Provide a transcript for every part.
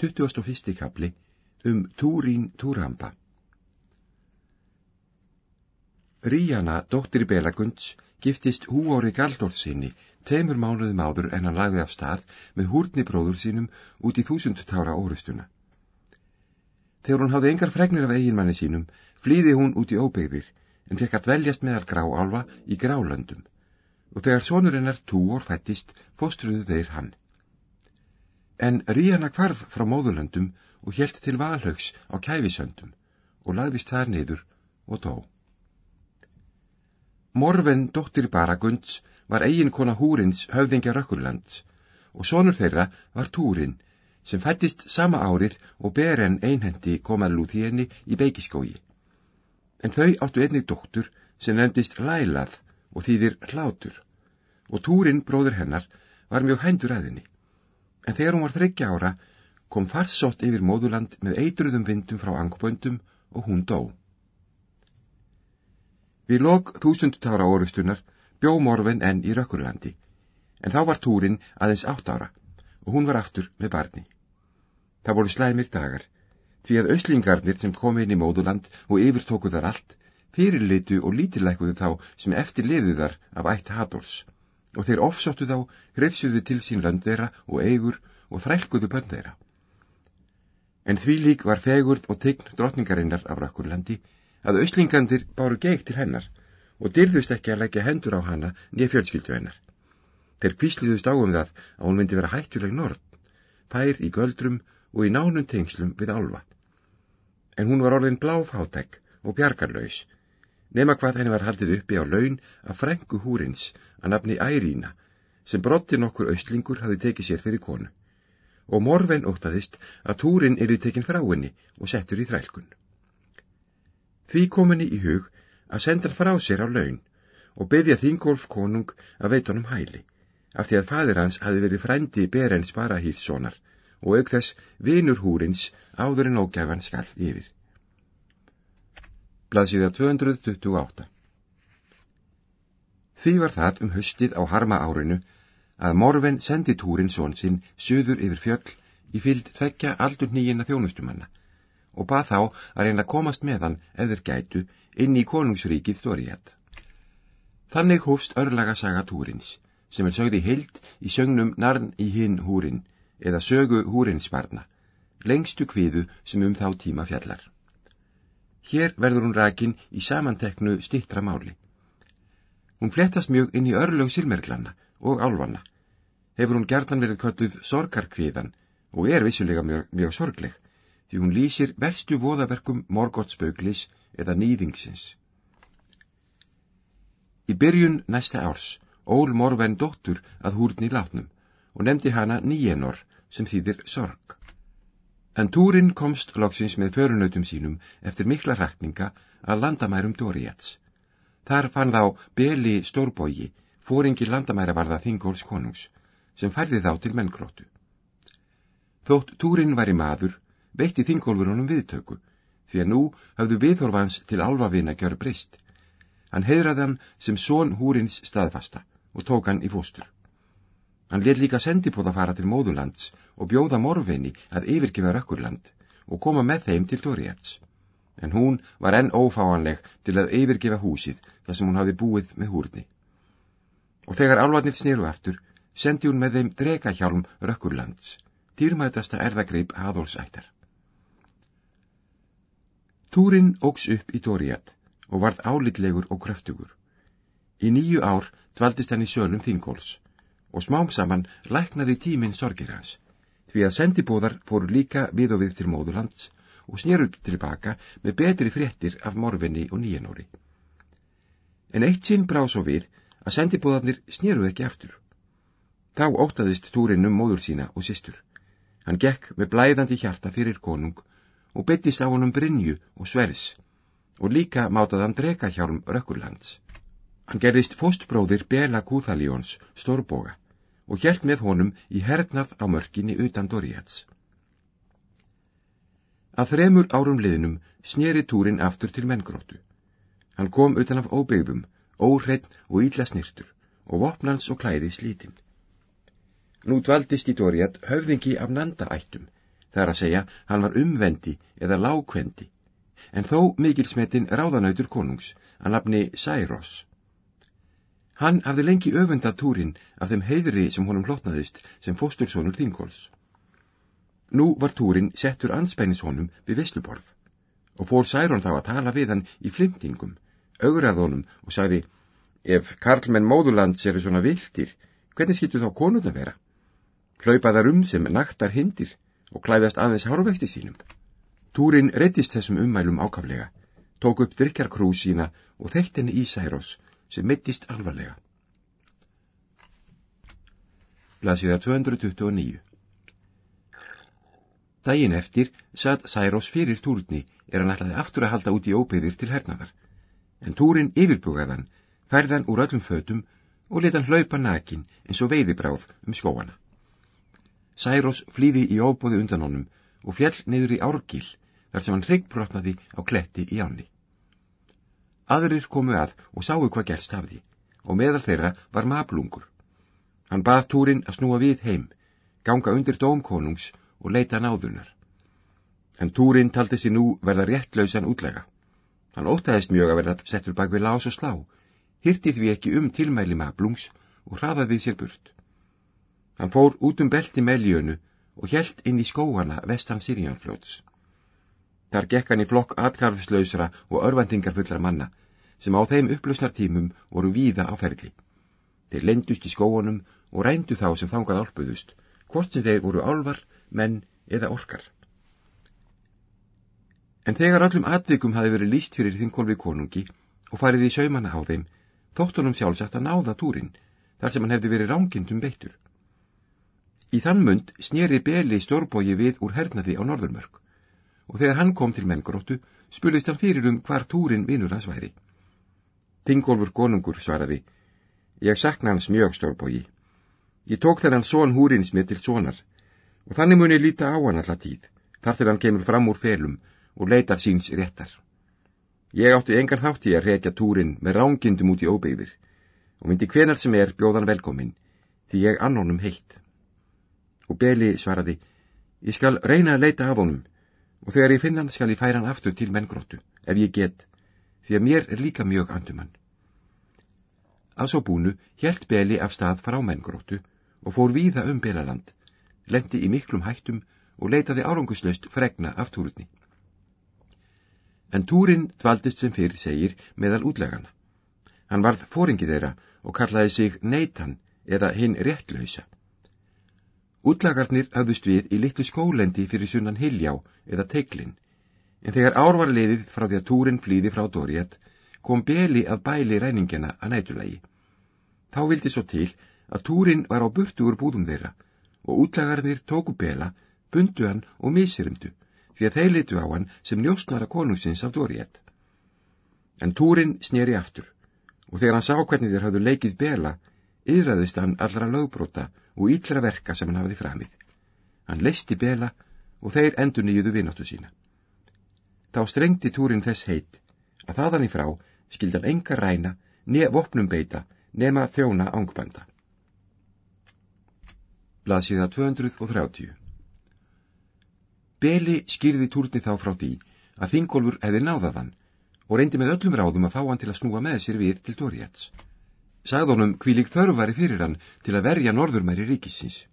21. kapli um Túrín Túramba Ríjana, dóttir Belagunds, giftist húóri Galdórsinni tveimur mánuðum áður en hann lagði af stað með húrni bróður sínum út í þúsundtára órustuna. Þegar hún hafði engar fregnir af eiginmanni sínum, flýði hún út í óbyggðir en fekk að dveljast meðal gráálfa í grálöndum og þegar sonurinn er túor fættist fóstruðu þeir hann. En Ríana kvarf frá móðurlöndum og helt til valhauks á kæfisöndum og lagðist þar niður og tó. Morven dóttir Baragunds var eiginkona húrins höfðingja Rökkurlands og sonur þeirra var Túrin sem fættist sama árið og beren einhendi komaðlú þéni í beikiskógi. En þau áttu einnig dóttur sem nefndist Lælað og þýðir hlátur og Túrin, bróður hennar, var mjög hændur aðinni en þegar hún var þryggja ára kom farsótt yfir móðuland með eitruðum vindum frá angböndum og hún dó. Við lok þúsundtára orustunar bjó morfin enn í Rökkurlandi, en þá var túrin aðeins átt ára og hún var aftur með barni. Það voru slæmir dagar, því að öslingarnir sem kom inn í móðuland og yfirtóku þar allt, fyrirlitu og lítilækuðu þá sem eftir liðu þar af ætt Hadors og þeir ofsóttu þá, hrefsuðu til sín löndera og eigur og þrælkuðu bönn þeirra. En því lík var fegurð og tegn drotningarinnar af Rökkurlandi að auslingandir báru geik til hennar og dyrðust ekki að leggja hendur á hana nýja fjölskyldu hennar. Þeir kvísliðust á um það að hún myndi vera hættuleg norð, fær í göldrum og í nánum tengslum við álfa. En hún var orðin bláfátæk og bjargarlaus nema hvað henni var haldið uppi á laun af frængu húrins að nafni Ærína, sem brotti nokkur austlingur hafi tekið sér fyrir konu, og morven óttaðist að túrin erið tekin frá henni og settur í þrælkun. Því kom henni í hug að senda frá sér á laun og byggja Þingolf konung að veit honum hæli, af því að fadir hans hafi verið frændi Berens Barahílssonar og auk þess vinur húrins áður en ógæfan skall yfir blaðsíða 228. Því var það um höstið á harma árinu að Morven sendi túrin són sinn söður yfir fjöll í fyllt tvekja aldur nýjina þjónustumanna og bað þá að reyna að komast með hann eður gætu inn í konungsríkið Þoríat. Þannig hófst örlaga saga túrins sem er sögði heilt í sögnum narn í hinn húrin eða sögu húrinsbarna, lengstu kviðu sem um þá tíma fjallar. Hér verður hún rakin í samanteknu stittra máli. Hún flettast mjög inn í örlög silmerglanna og álvanna. Hefur hún gertan verið köttuð sorgarkviðan og er vissulega mjög, mjög sorgleg, því hún lýsir verstu voðaverkum morgóttspauglis eða nýðingsins. Í byrjun næsta árs ól morven dóttur að húrni látnum og nefndi hana nýjenor sem þýðir sorg. En túrin komst loksins með förunautum sínum eftir mikla rakninga að landamærum Dóriats. Þar fann þá Beli Stórbógi, fóringi landamæravarða Þingóls konungs, sem færði þá til mennkróttu. Þótt túrin var í maður, veitti Þingólfur honum viðtöku, því að nú hafðu viðhorfans til alvavina gjör brist. Hann heiðraði hann sem són húrins staðfasta og tók hann í fóstur. Hann let líka sendipóða fara til móðulands og bjóða morfinni að yfirgefa rökkurland og koma með þeim til Dóriats. En hún var enn ófáanleg til að yfirgefa húsið þar sem hún hafi búið með húrni. Og þegar álvatnið snýru aftur, sendi hún með þeim drekahjálm rökkurlands, dýrmætasta erðagreip haðólsættar. Túrin ógs upp í Dóriat og varð álitlegur og kröftugur. Í nýju ár dvaldist hann í sölum Þingóls og smám saman læknaði tíminn sorgir hans, því að sendibóðar fóru líka við og við til móðurlands og snýruð tilbaka með betri fréttir af morfinni og nýjanóri. En eitt sinn brá svo við að sendibóðarnir snýruð ekki aftur. Þá ótaðist túrin um móður sína og sýstur. Hann gekk með blæðandi hjarta fyrir konung og betist á honum Brynju og Svers og líka mátaði hann dreka hjálm Rökkurlands. Hann gerðist fóstbróðir Bela Kúþaljóns, stórboga, og hjælt með honum í hernað á mörkinni utan Doriats. Að þremur árum liðnum sneri túrin aftur til menngróttu. Hann kom utan af óbyggðum, óhreitt og ídla snirtur, og vopnans og klæði slítinn. Nú dvaldist í Doriat höfðingi af nanda ættum, Það er að segja, hann var umvendi eða lágkvendi, en þó mikilsmetin ráðanautur konungs, að nafni Særos. Hann hafði lengi öfundað túrin af þeim heiðri sem honum hlotnaðist sem fóstursónur þingóls. Nú var túrin settur anspænis honum við visluborð og fór Særón þá að tala við hann í flimtingum, augrað honum og sagði, ef karlmenn móðurlands eru svona viltir, hvernig skiltu þá konuna vera? Hlaupaðar um sem naktar hindir og klæðast aðeins hárvexti sínum. Túrin reytist þessum ummælum ákaflega, tók upp drikjarkrú sína og þeitt henni í Særós sem mittist alvarlega. Blasiða 229 Dægin eftir satt Særós fyrir túrni er hann ætlaði aftur að halda út í óbyðir til hernaðar, en túrin yfirbugaðan, færðan úr öllum fötum og letan hlaupa nakin eins og veiðibráð um skóana. Særós flýði í óbóði undan honum og fjall neyður í árgil þar sem hann hryggbrotnaði á kletti í áni. Aðrir komu að og sáu hvað gerst af því og meðal þeirra var mablungur. Hann bað túrin að snúa við heim, ganga undir dómkonungs og leita náðunar. En túrin taldi sér nú verða réttlausan útlega. Hann ótaðist mjög að verða settur bak við lás og slá, hirti því ekki um tilmæli mablungs og hraðaði sér burt. Hann fór út um belti meljönu og hjælt inn í skóana vestan Sirjánfljóts. Þar gekk hann í flokk atkarfslausra og örvendingarfullra manna, sem á þeim upplusnartímum voru víða á ferli. Þeir lendust í skóunum og rændu þá sem þangað álpuðust, hvort sem þeir voru álvar, menn eða orkar. En þegar öllum atvikum hafi verið líst fyrir þingolvi konungi og farið í saumana á þeim, þóttunum sjálfsagt að náða túrin, þar sem hann hefði verið rángindum beittur. Í þann mund snýri Beli stórbógi við úr hernaði á Norðurmörk og þegar hann kom til menngróttu spurðist hann fyrir um hvar túrin vinnur hans væri. Þingolfur konungur svaraði, ég sakna hans mjög stórbógi. Ég tók þennan són húrins mér til sónar og þannig mun ég líta á hann alltaf tíð, þar til hann kemur fram úr felum og leitar síns réttar. Ég átti engar þátti að reykja túrin með rángindum út í óbyggðir og myndi hvenar sem er bjóðan velkomin, því ég annónum heitt. Og Beli svaraði, ég skal reyna að leita af honum, og þegar ég finn hann skal ég færa hann aftur til menngróttu, ef ég get, því að mér er líka mjög andumann. Að svo búnu hjælt Beli af stað frá menngróttu og fór víða um Belaland, lendi í miklum hættum og leitaði áranguslaust fregna af túrunni. En túrin dvaldist sem fyrir segir meðal útlegana. Hann varð fóringi þeirra og kallaði sig Neitan eða hinn réttlausa. Útlagarnir hafðust við í litlu skólendi fyrir sunnan Hiljá eða Teiklin, en þegar ár var liðið frá því að túrin flýði frá Dóriat, kom Beli að bæli ræningina að nætulagi. Þá vildi svo til að túrin var á burtu úr búðum þeirra og útlagarnir tóku Bela, bundu hann og misirumdu, því að þeir litu á hann sem njóstnara konungsins af Dóriat. En túrin sneri aftur, og þegar hann sá hvernig þeir hafðu leikið Bela, yðraðist hann allra lögbróta og íllra verka sem hann hafiði framið. Hann leisti bela og þeir endur nýjuðu vináttu sína. Þá strengti túrin þess heit að þaðan í frá skildan enga ræna, nefn vopnum beita, nema þjóna ángbanda. Blasiða 230 Beli skýrði túrni þá frá því að Þingólfur hefði náðað hann og reyndi með öllum ráðum að fá hann til að snúa með sér við til Dóriats sagðunum kvílik þörfari fyrir hann til að verja norðurmæri ríkisins.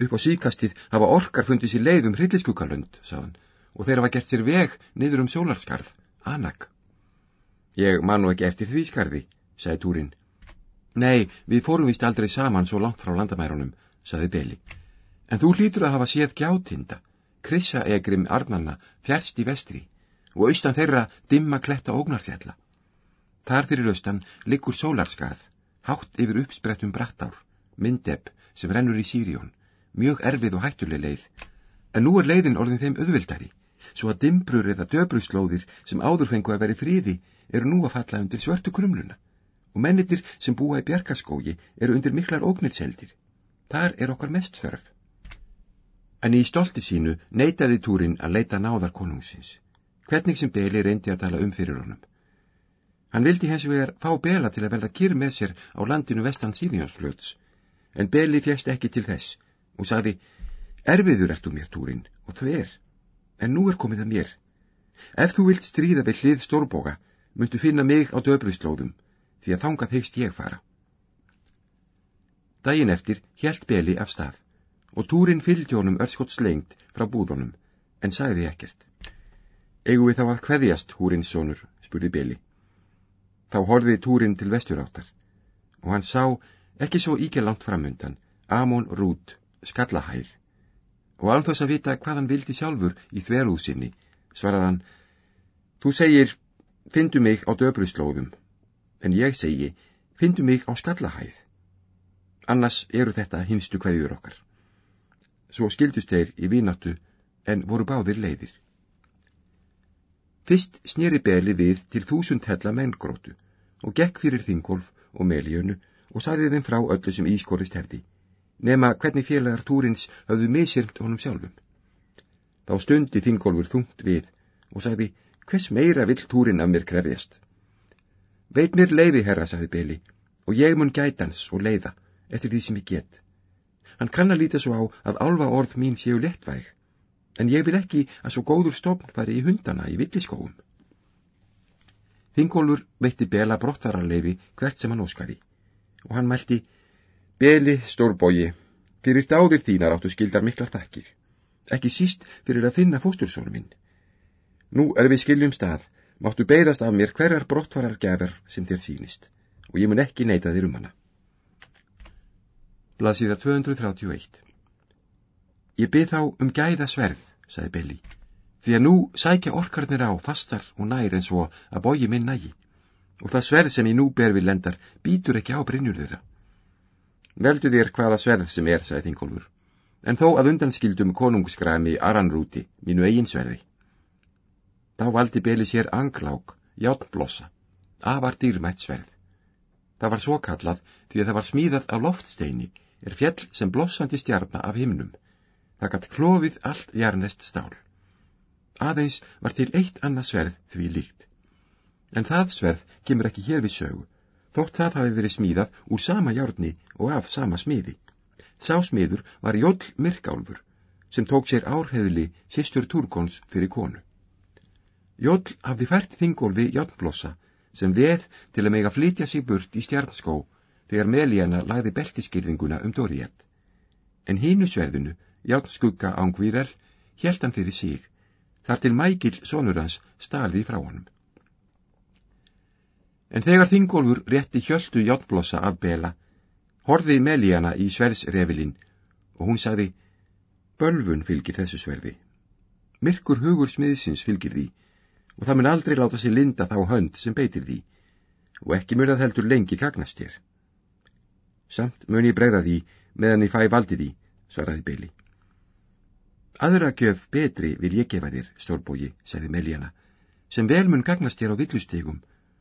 Upp á síkastið hafa orkar fundið sér leið um hrylliskúkalönd, sagðan, og þeir hafa gert sér veg niður um sólarskarð, Anak. Ég man nú ekki eftir því skarði, sagði Túrin. Nei, við fórum vist aldrei saman svo langt frá landamærunum, sagði Beli. En þú hlýtur að hafa séð gjátinda, krissa egrim arnanna, fjärst í vestri, og austan þeirra dimma kletta ógnarfjalla. Þar fyrir austan liggur sólarskarð, hátt yfir uppsprettum brattár, myndeb sem rennur í Sýrjón, mjög erfið og hættuleg leið, en nú er leiðin orðin þeim auðvildari, svo að dimbrur eða döbruslóðir sem áður fengu að veri fríði eru nú að falla undir svörtu krumluna og mennitir sem búa í bjarkaskógi eru undir miklar ógnilseldir. Þar er okkar mest þörf. En í stolti sínu neytaði túrin að leita náðar konungsins, hvernig sem Beli reyndi að tala um fyrir honum. Hann vildi hens vegar fá Bela til að verða kýr með sér á landinu vestan Sýrjánsflöts, en Beli fjæst ekki til þess og sagði, Erfiður ert þú mér, Túrin, og þver, en nú er komið að mér. Ef þú vilt stríða við hlið stórboga, myndu finna mig á döbruslóðum, því að þangað heist ég fara. Dægin eftir hjælt Beli af stað og túrin fylgdi honum örskott slengt frá búðunum, en sagði ekkert. Egu við þá að hverjast, húrins sonur, spurði Beli. Þá horfiði túrin til vesturáttar og hann sá ekki svo íkja langt framundan, Amon Rút, skallahæð. Og alþós að vita hvað hann vildi sjálfur í þverúsinni, svaraðan, þú segir, fyndu mig á döbruslóðum, en ég segi, fyndu mig á skallahæð. Annars eru þetta hinstu hverjur okkar. Svo skildust þeir í vínáttu en voru báðir leiðir. Fyrst snýri Beli við til þúsund hella menngrótu og gekk fyrir Þingolf og Melíönu og sagði þeim frá öllu sem ískorist hefði, nema hvernig félagar túrins hafðu misirmt honum sjálfum. Þá stundi Þingolfur þungt við og sagði, hvers meira vill túrin af mér krefjast? Veit mér leiði, herra, sagði Beli, og ég mun gætans og leiða, eftir því sem ég get. Hann kann að líta svo á að álva orð mín séu lettvæg, en ég vil ekki að svo góður stofn fari í hundana í villiskóum. Þingólfur veitti Bela brottvararleifi hvert sem hann óskaði og hann mælti Beli, stórbógi, fyrir dáðir þínar áttu skildar miklar þakkir, ekki síst fyrir að finna fóstursónu minn. Nú er við skiljum stað, máttu beigðast af mér hverjar brottvarar gefur sem þér sínist og ég mun ekki neyta þér um hana. Blasiða 231 Ég byrð þá um gæða sverð, sagði Belli, því að nú sækja orkarnir á fastar og nær en svo að bóji minn nægi, og það sverð sem ég nú ber við lendar býtur ekki á brinnjur þeirra. Veldu þér hvaða sverð sem er, sagði Þingólfur, en þó að undanskildum konungsgræmi Aranrúti, mínu eigin sverði. Þá valdi Belli sér anglák, játnblossa, afar dýrmætt sverð. Það var svo kallað því að það var smíðað á loftsteini, er fjell sem blossandi stjarna af himnum. Það gatt klófið allt jarnest stál. Aðeins var til eitt annað sverð því líkt. En það sverð kemur ekki hér við sögu, þótt það hafi verið smíðað úr sama járni og af sama smiði. Sá smiður var Jóll Myrkálfur, sem tók sér árheðli sýstur Turkons fyrir konu. Jóll hafði fært þingólfi járnblossa, sem veð til að mega flytja sig burt í stjarnskó, þegar Melíana lagði beltiskirðinguna um Dóriett. En hínu sverðinu, járnskugga ángvírar, hjælt hann fyrir sig, þar til Mækil, sonur hans, starði frá honum. En þegar Þingólfur rétti hjöldu játnblossa af Bela, horði Melíana í sverðsrefilinn og hún sagði, Bölfun fylgir þessu sverði. Myrkur hugur smiðsins fylgir því og það mun aldrei láta sig linda þá hönd sem beitir því og ekki mun að heldur lengi kagnast þér. Samt mun ég bregða því meðan ég fæ valdi því, svaraði Beli. Aðra gjöf betri vil ég gefa þér, stórbógi, sagði Melíana, sem vel mun gagnast þér á villustegum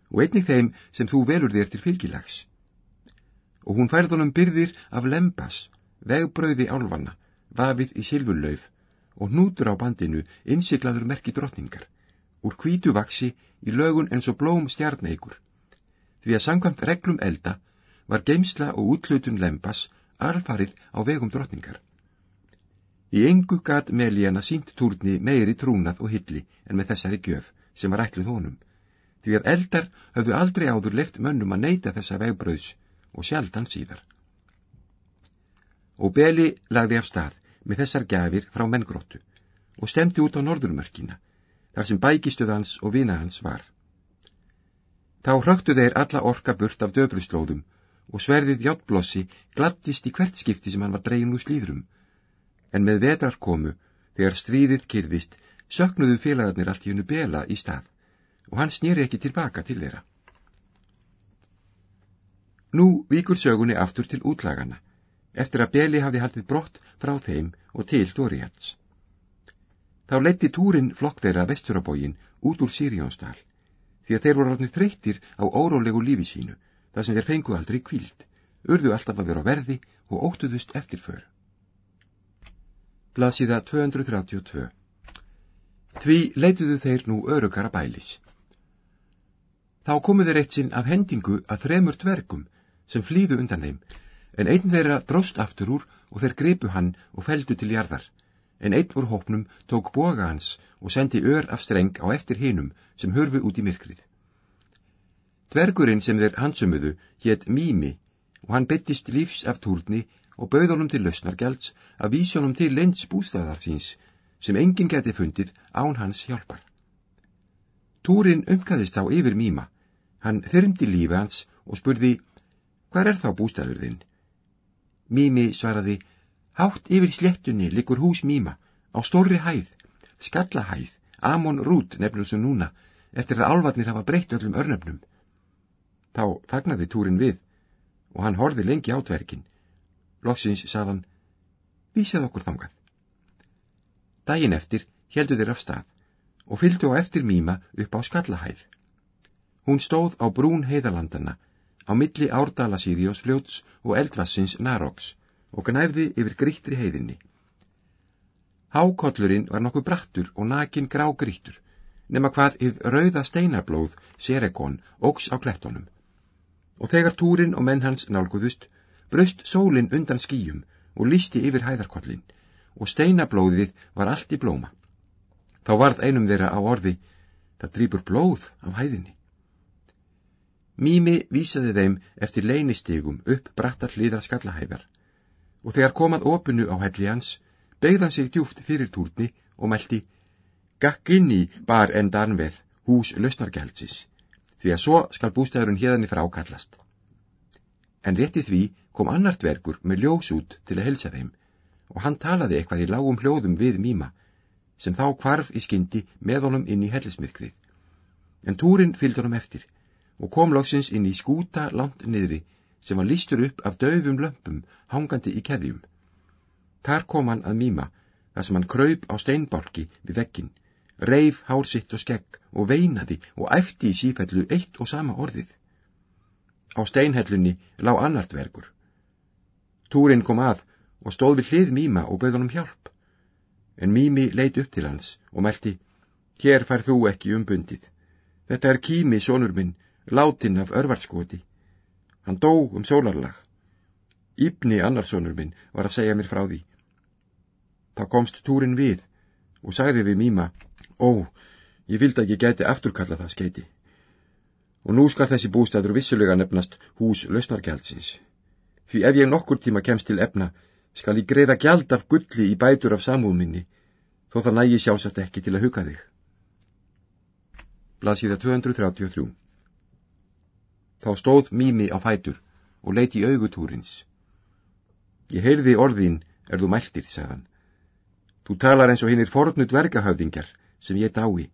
og einnig þeim sem þú velur þér til fylgilags. Og hún færð honum byrðir af lembas, vegbröði álvanna, vafið í silfurlauf og nútur á bandinu innsiklaður merki drottningar, úr kvítu vaksi í lögun eins og blóm stjarneikur, því að sangkvæmt reglum elda var geimsla og útlutun lembas alfarið á vegum drottningar. Í engu gat Melíana sínt túrni meiri trúnað og hilli en með þessari gjöf sem var ætluð honum, því að eldar höfðu aldrei áður left mönnum að neyta þessa vegbröðs og sjaldan síðar. Og Beli lagði af stað með þessar gafir frá menngróttu og stemdi út á norðurmörkina, þar sem bækistuð hans og vina hans var. Þá hröktu þeir alla orka burt af döbruslóðum og sverðið hjáttblossi glattist í hvert skipti sem hann var dregin úr slíðrum, en með vetrar komu, þegar stríðið kyrðist, söknuðu félagarnir allt í hennu bela í stað og hann snýri ekki tilbaka til þeirra. Nú víkur sögunni aftur til útlagana, eftir að Beli hafði haldið brott frá þeim og til Dóriats. Þá leiti túrin flokk þeirra vesturabógin út úr Sirjónsdal, því að þeir voru ráðnir þreyttir á órólegu lífi sínu, þar sem þeir fengu aldrei kvíld, urðu alltaf að vera verði og óttuðust eftirför. Blasiða 232 Því leituðu þeir nú örugara bælis. Þá komu þeir eitt sinn af hendingu að þremur dvergum sem flýðu undan þeim, en einn þeirra dróst aftur úr og þeir gripu hann og feldu til jarðar, en einn úr hópnum tók boga hans og sendi ör af streng á eftir hinum sem hörfu út í myrkrið. Dvergurinn sem þeir hansumuðu hétt Mími og hann byttist lífs af túrni og bauð honum til lausnargjalds að vísa honum til leints bústæðar síns sem enginn geti fundið án hans hjálpar. Túrin umkaðist þá yfir Míma, hann þyrmdi lífi hans og spurði, hvað er þá bústæður þinn? Mími svaraði, hátt yfir slettunni likur hús Míma, á stórri hæð, skallahæð, Amon Rút nefnum sem núna, eftir að álvarnir hafa breytt öllum örnöfnum. Þá fagnaði túrin við og hann horfi lengi átverkin. Loksins saðan, vísað okkur þangað. Dægin eftir heldu þeir af stað og fylgdu á eftir Míma upp á skallahæð. Hún stóð á brún heiðalandana á milli árdala Siriós fljóts og eldvassins Naroks og gnæfði yfir grýttri heiðinni. Hákollurinn var nokkuð brattur og nakin grá grýttur, nema hvað yð rauða steinarblóð Serekon ógs á klettonum. Og þegar túrin og menn hans nálguðust, bröst sólinn undan skýjum og listi yfir hæðarkollin og steinablóðið var allt í blóma. Þá varð einum þeirra á orði, það drýpur blóð af hæðinni. Mými vísaði þeim eftir leynistígum upp brattar hlýðar skallahæðar og þegar komað opinu á helli hans beigðan sig djúft fyrir túrni og meldi Gakk inn í bar en darnveð hús lausnargældsins því að svo skal bústæðurinn hérðanni frá kallast. En rétti því kom annar dvergur með ljós út til að helsa þeim og hann talaði eitthvað í lágum hljóðum við Míma sem þá kvarf í skyndi með honum inn í hellismyrkrið. En túrin fylgd honum eftir og kom loksins inn í skúta langt niðri sem var lístur upp af döfum lömpum hangandi í keðjum. Þar kom hann að mýma, þar sem hann kraup á steinbálki við vekkin, reif hár sitt og skegg og veinaði og æfti í sífellu eitt og sama orðið. Á steinhellunni lág annart vergur. Túrin kom að og stóð við hlið mýma og bauð honum hjálp. En mými leit upp til hans og meldi, hér fær þú ekki umbundið. Þetta er kými, sonur minn, látin af örvarskoti. Hann dó um sólarlag. Íbni annarsonur minn var að segja mér frá því. Þá komst túrin við og sagði við Míma, ó, ég vildi ég geti afturkalla það skeiti. Og nú skal þessi bústæður vissulega nefnast hús lausnargjaldsins. Því ef ég nokkur tíma kemst til efna, skal ég greiða gjald af gulli í bætur af samúðminni, þó það nægi sjálfsagt ekki til að huga þig. Blasiða 233 Þá stóð Mími á fætur og leiti í augutúrins. Ég heyrði orðin er þú mæltir, sagðan. Þú talar eins og hinn er fornu dvergahöfðingar sem ég dái.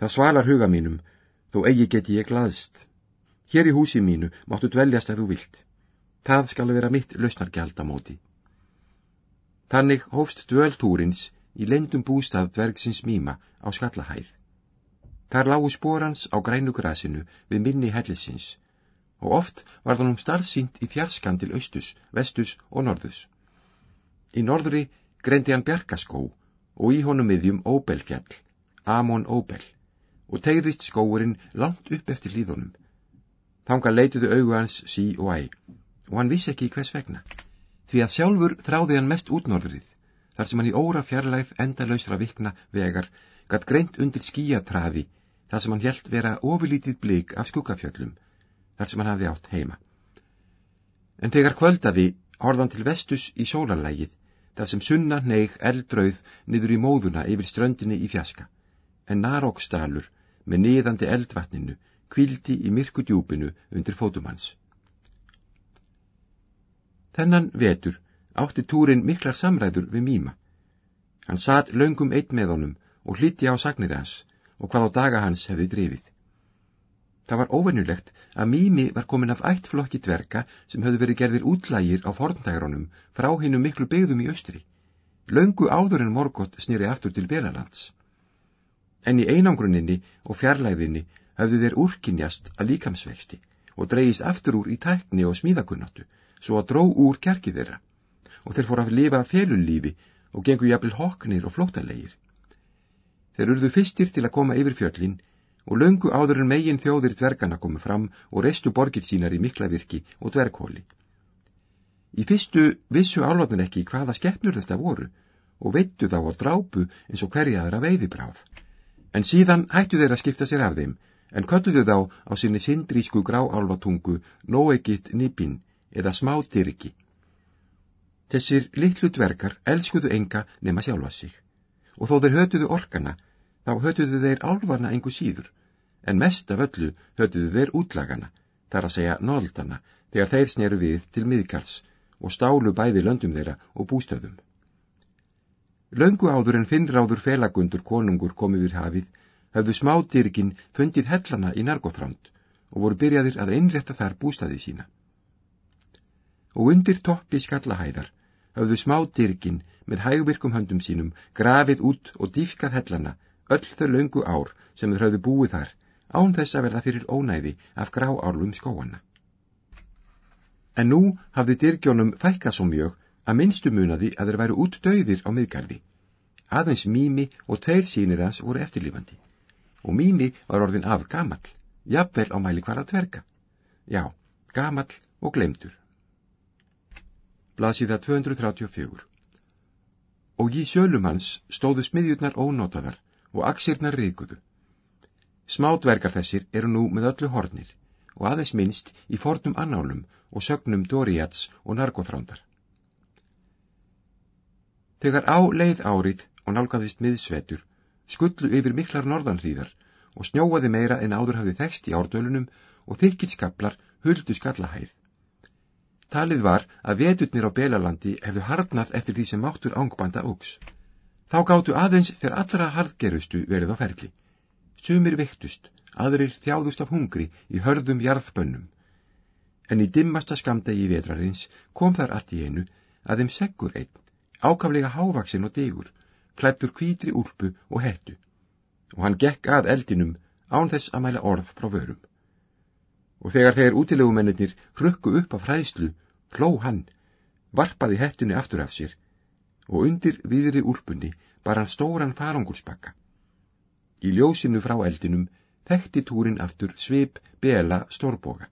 Það svalar huga mínum, þó eigi geti ég glaðst. Hér í húsi mínu máttu dveljast að þú vilt. Það skal vera mitt lausnargjald á móti. Þannig hófst dvöldtúrins í lendum bústaf dvergsins Míma á skallahæð. Þar lágu spórans á grænu grasinu við minni hellisins og oft var þann um starfsýnt í fjarskan til austus, vestus og norðus. Í norðri greindi hann bjarkaskó og í honum miðjum óbelfjall, Amon óbel, og tegðist skóurinn langt upp eftir hlýðunum. Þanga leituðu augu hans sí og æ, og hann vissi ekki hvers vegna, því að sjálfur þráði hann mest út norðrið, þar sem hann í óra fjarlæð enda lausra vikna vegar gatt greint undir skíatraði þar sem hann helt vera ofilítið blik af skuggafjöllum, þar sem hann hafði átt heima. En þegar kvöldaði horðan til vestus í sólarlægið, þar sem sunna neig eldrauð niður í móðuna yfir ströndinni í fjaska, en naróksdalur með niðandi eldvatninu kvildi í myrku djúpinu undir fótumans. Þennan vetur átti túrin miklar samræður við mýma. Hann satt laungum eitt með honum og hlyti á sagnir hans, og hvað á daga hans hefði drifið. Það var óvennulegt að Mými var komin af ættflokki dverga sem höfðu verið gerðir útlægir á forndægrónum frá hinnum miklu byggðum í austri. Laungu áður en Morgótt snýri aftur til Belalands. En í einangruninni og fjarlæðinni höfðu þeir úrkinjast að líkamsvexti og dreyist aftur úr í tækni og smíðakunnáttu svo að dró úr kerki þeirra og þeir fór að lifa felunlífi og gengu jafnvel hoknir og flótalegir. Þeir urðu fyrstir til að koma yfir fjöllin og löngu áður en megin þjóðir dvergana komu fram og reistu borgir sínar í miklavirki og dverghóli. Í fyrstu vissu álvarnir ekki hvaða skeppnur þetta voru og veittu þá á drápu eins og hverjaðara veiðibráð. En síðan hættu þeir að skipta sér af þeim en köttuðu þá á sinni sindrísku gráálvatungu nóegitt nýpin eða smátyriki. Þessir litlu dvergar elskuðu enga nema sjálfa sig og þó þeir hötuðu orkana þá hötuðu þeir álvarna engu síður en mest af öllu hötuðu þeir útlagana, þar að segja nóldana, þegar þeir sneru við til miðkals og stálu bæði löndum þeirra og bústöðum. Löngu áður en finnráður felagundur konungur komið við hafið, höfðu smádyrkin fundið hellana í narkóþránd og voru byrjaðir að einrétta þar bústaði sína. Og undir toppi skallahæðar höfðu smádyrkin með hægvirkum höndum sínum grafið út og dýfkað hellana öll þau löngu ár sem þau höfðu búið þar án þess að verða fyrir ónæði af gráálum skóana. En nú hafði dyrkjónum fækkað svo mjög að minnstu munaði að þeir væru út döðir á miðgarði. Aðeins Mými og tveir sínir hans voru eftirlifandi. Og Mými var orðin af gamall, jafnvel á mæli hvar að tverka. Já, gamall og glemtur. Blasiða 234 Og í sjölum hans stóðu smiðjurnar ónótaðar og aksirnar ríkuðu. Smátverkar þessir eru nú með öllu hornir og aðeins minnst í fornum annálum og sögnum Doriats og narkóþrándar. Þegar á leið árið og nálgæðist miðsvetur, skullu yfir miklar norðanhríðar og snjóaði meira en áður hafði þekst í árdölunum og þykilskaplar huldu skallahæð. Talið var að veturnir á Belalandi hefðu harnað eftir því sem máttur ángbanda ógs. Þá gáttu aðeins þegar allra hardgerustu verið á ferli. Sumir viktust, aðrir þjáðust af hungri í hörðum jarðbönnum. En í dimmasta skamdegi vetrarins kom þar allt í einu að þeim seggur einn, ákaflega hávaksin og digur, klættur kvítri úlpu og hettu, og hann gekk að eldinum án þess að mæla orð frá vörum. Og þegar þeir útilegumennir hrukku upp af hræðslu, kló hann, varpaði hettunni aftur af sér, og undir viðri úlpunni bar hann stóran farangulsbakka. Í ljósinu frá eldinum þekkti túrin aftur svip Bela stórboga.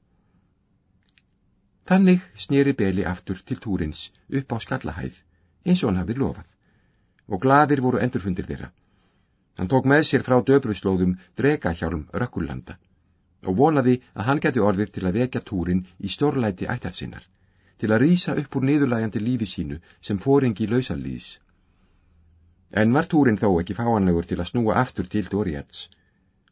Þannig snýri Beli aftur til túrins upp á skallahæð eins og hann hafi lofað og gladir voru endurfundir þeirra. Hann tók með sér frá döbruslóðum dregahjálm rökkullanda og vonaði að hann geti orðið til að vekja túrin í stórlæti ættarsinnar, til að rýsa upp úr niðurlægandi lífi sínu sem fóringi lausalíðis. En var túrin þó ekki fáanlegur til að snúa aftur til Doriats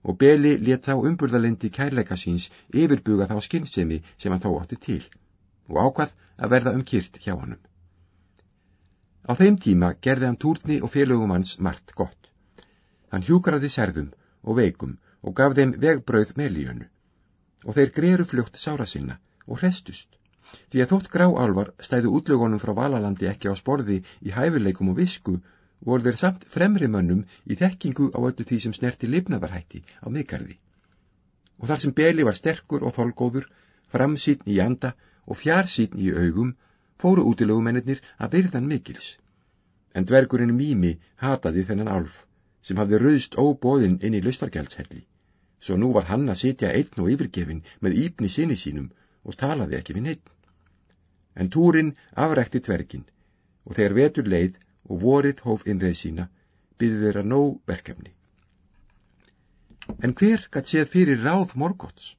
og Beli let þá umburðalindi kærleika síns yfirbuga þá skinnsemi sem hann þá átti til og ákvað að verða um kýrt hjá hannum. Á þeim tíma gerði hann túrni og félögum hans margt gott. Hann hjúkraði serðum og veikum og gaf þeim vegbröð meðlíönu og þeir greru fljótt sára sinna og hrestust því að þótt grá álvar stæðu útlögunum frá Valalandi ekki á sporði í hæfileikum og visku voru þeir samt fremri mönnum í þekkingu á öllu því sem snerti lifnaðarhætti á miðgarði. Og þar sem Beli var sterkur og þolgóður, framsýtn í anda og fjarsýtn í augum, fóru útilögumennir að byrðan mikils. En dvergurinn Mými hataði þennan álf, sem hafði rauðst óbóðinn inn í lustargjaldshelli. Svo nú var hann að sitja einn og yfirgefin með ípni sinni sínum og talaði ekki við neitt. En túrin afrækti dvergin og þegar vetur leið og vorið hóf innreið sína, byggðu þeirra nóg verkefni. En hver gætt séð fyrir ráð morgots?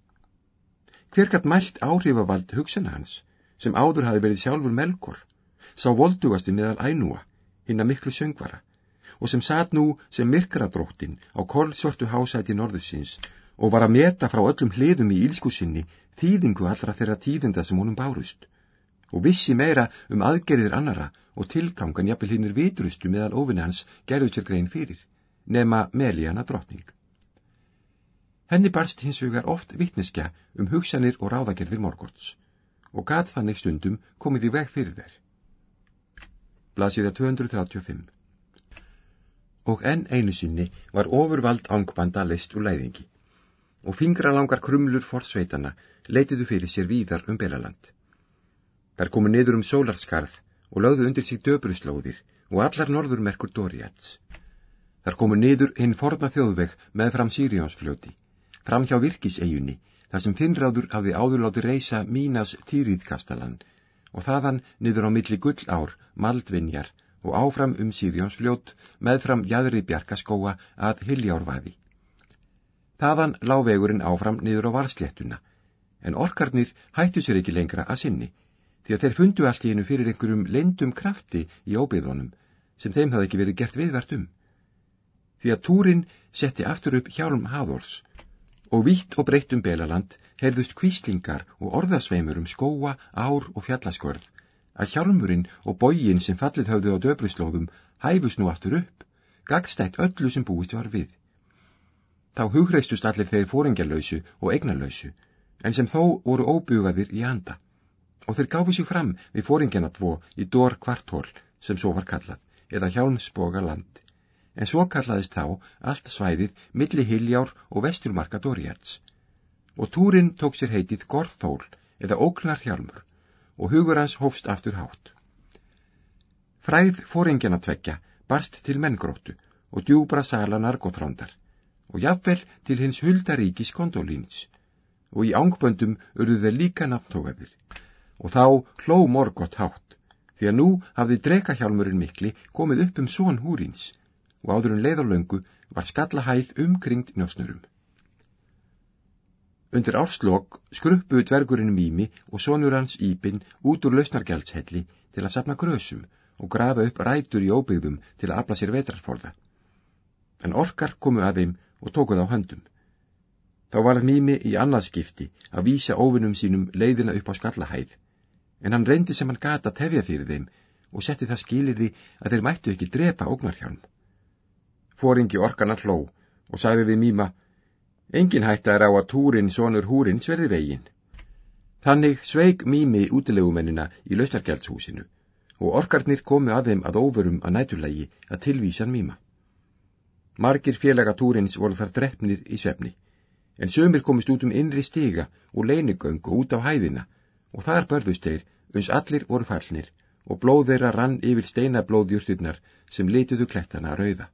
Hver gætt mælt áhrifavald hugsana hans, sem áður hafi verið sjálfur melkor, sá voldugasti meðal ænúa, hinn að miklu söngvara, og sem satt nú sem myrkradróttin á korlsjortu hásæti norðusins og var að meta frá öllum hliðum í ílskusinni þýðingu allra þeirra tíðinda sem honum bárust og vissi meira um aðgerðir annara og tilgangan jafnvel hinnir vitrustu meðal óvinni hans gerðu sér grein fyrir, nema Meliana drottning. Henni barst hins vegar oft vittneskja um hugsanir og ráðagerðir morgots og gat þannig stundum komið í veg fyrir þær. Blasiða 235 Og enn einu sinni var ofurvald ángbanda leist úr læðingi og fingralangar krumlur forsveitana leitiðu fyrir sér víðar um Belaland. Þar komu niður um sólarskarð og lögðu undir sig döbruslóðir og allar norðurmerkur Doriats. Þar komu niður hinn forna þjóðveg með fram Sýrjánsfljóti, fram hjá virkisegjunni, þar sem Finnráður hafði áðurláti reysa Mínas Týriðkastalan og þaðan niður á milli gull ár, maldvinjar og áfram um Sýrjónsfljót meðfram jæðri bjarkaskóa að Hiljárvaði. Þaðan lág vegurinn áfram niður á valsléttuna, en orkarnir hættu sér ekki lengra að sinni, því að þeir fundu allt í hennu fyrir einhverjum leindum krafti í óbyðunum, sem þeim hafði ekki verið gert viðvert um. Því að túrin setti aftur upp hjálm Hathors, og vítt og breytt um Belaland heyrðust kvíslingar og orðasveimur um skóa, ár og fjallaskörð, að hjálmurinn og bógin sem fallið höfðu á döbrislóðum hæfus nú aftur upp, gagstætt öllu sem búist var við. Þá hugreistust allir þeir fóringjarlausu og eignarlausu, en sem þó voru óbugaðir í anda, og þeir gáfu sig fram við fóringjana dvo í dór kvartól, sem svo var kallað, eða hjálmsboga land, en svo kallaðist þá allt svæðið milli hiljár og vesturmarka Dóriarts. Og túrin tók sér heitið Gorþól, eða óknar hjálmur, og hugur hans hófst aftur hátt. Fræð fóringjana tvekja barst til menngróttu og djúbra sala narkotrándar og jafnvel til hins huldaríkis kondolíns og í ángböndum urðu þeir líka nafntógaðir og þá hló morgott hátt því að nú hafði drekahjálmurinn mikli komið upp um són húrins og áður en leiðarlöngu var skallahæð umkringt njósnurum. Undir árslokk skruppu dvergurinn Mými og sonur hans Íbin út úr lausnargjaldshelli til að sapna grösum og grafa upp rætur í óbyggðum til að afla sér vetrarforða. En orkar komu að þeim og tókuð á höndum. Þá var Mými í annað skipti að vísa óvinnum sínum leiðina upp á skallahæð, en hann reyndi sem hann gata tefja fyrir þeim og setti það skilir því að þeir mættu ekki drepa ógnarhjálm. Fóringi orkan að hló og sagði við Mýma Engin hætta er á að túrin sonur húrin sverði vegin. Þannig sveig mými útilegumennina í lausnargjaldshúsinu og orkarnir komu að þeim að óverum að næturlægi að tilvísan mýma. Margir félaga túrins voru þar drefnir í svefni, en sömur komist út um innri stiga og leinugöng og út á hæðina og þar börðust þeir uns allir voru fallnir og blóð þeirra rann yfir steinablóðjúrsturnar sem lituðu klettana að rauða.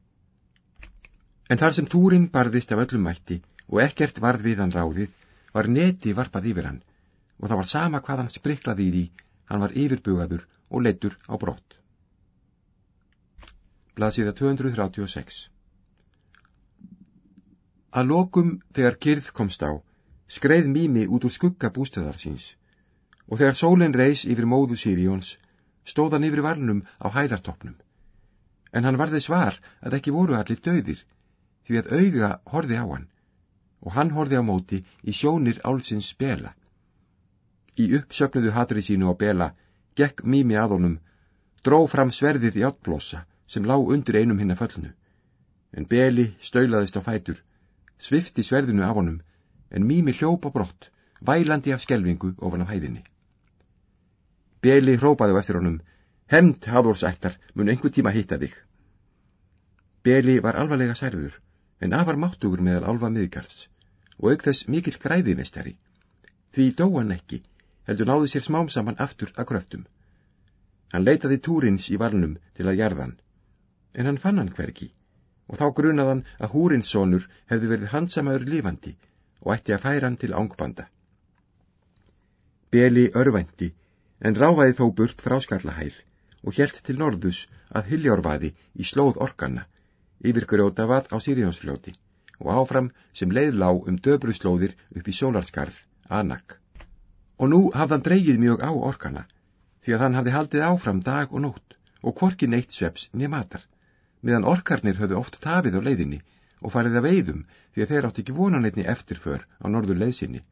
En þar sem túrin barðist af öllum mætti og ekkert varð við hann ráðið, var neti varpað yfir hann. Og það var sama hvað hann spriklaði í því, hann var yfirbugaður og leittur á brott. Blasiða 236 Að lokum þegar kyrð komst á, skreið Mými út úr skugga bústöðar síns. Og þegar sólinn reys yfir móðu Sirjóns, stóð hann yfir varnum á hæðartoppnum. En hann varði svar að ekki voru allir döðir, því að auga horfi á hann og hann horfi á móti í sjónir álsins Bela. Í uppsöfnuðu hatri sínu á Bela gekk Mými að honum, dró fram sverðið í áttblossa sem lá undir einum hinn að föllnu. En Beli staulaðist á fætur, svifti sverðinu af honum, en Mými hljópa brott, vælandi af skelvingu ofan á hæðinni. Beli hrópaði á eftir honum, hemmt hafðórsættar mun einhver tíma hitta þig. Beli var alvarlega særður, en afar máttugur meðal álfa miðgards og auk þess mikill græðimestari. Því dó hann ekki, heldur náði sér smám saman aftur að kröftum. Hann leitaði túrins í varnum til að jarðan, en hann fann hann hverki, og þá grunaðan að húrinssonur hefði verið handsamaður lífandi og ætti að færa hann til ángbanda. Beli örvænti, en ráfaði þó burt frá skallahæð og helt til norðus að hyljárvaði í slóð orkanna, yfir grjótavad á Sirjónsfljóti og áfram sem leiðlá um döbruslóðir upp í sólarskarð, Anak. Og nú hafði hann dreygið mjög á orkana, því að hann hafði haldið áfram dag og nótt og kvorki neitt sveps niður matar, meðan orkarnir höfðu oft tafið á leiðinni og farið að veiðum því að þeir átt ekki vonan einni eftirför á norður leiðsynni.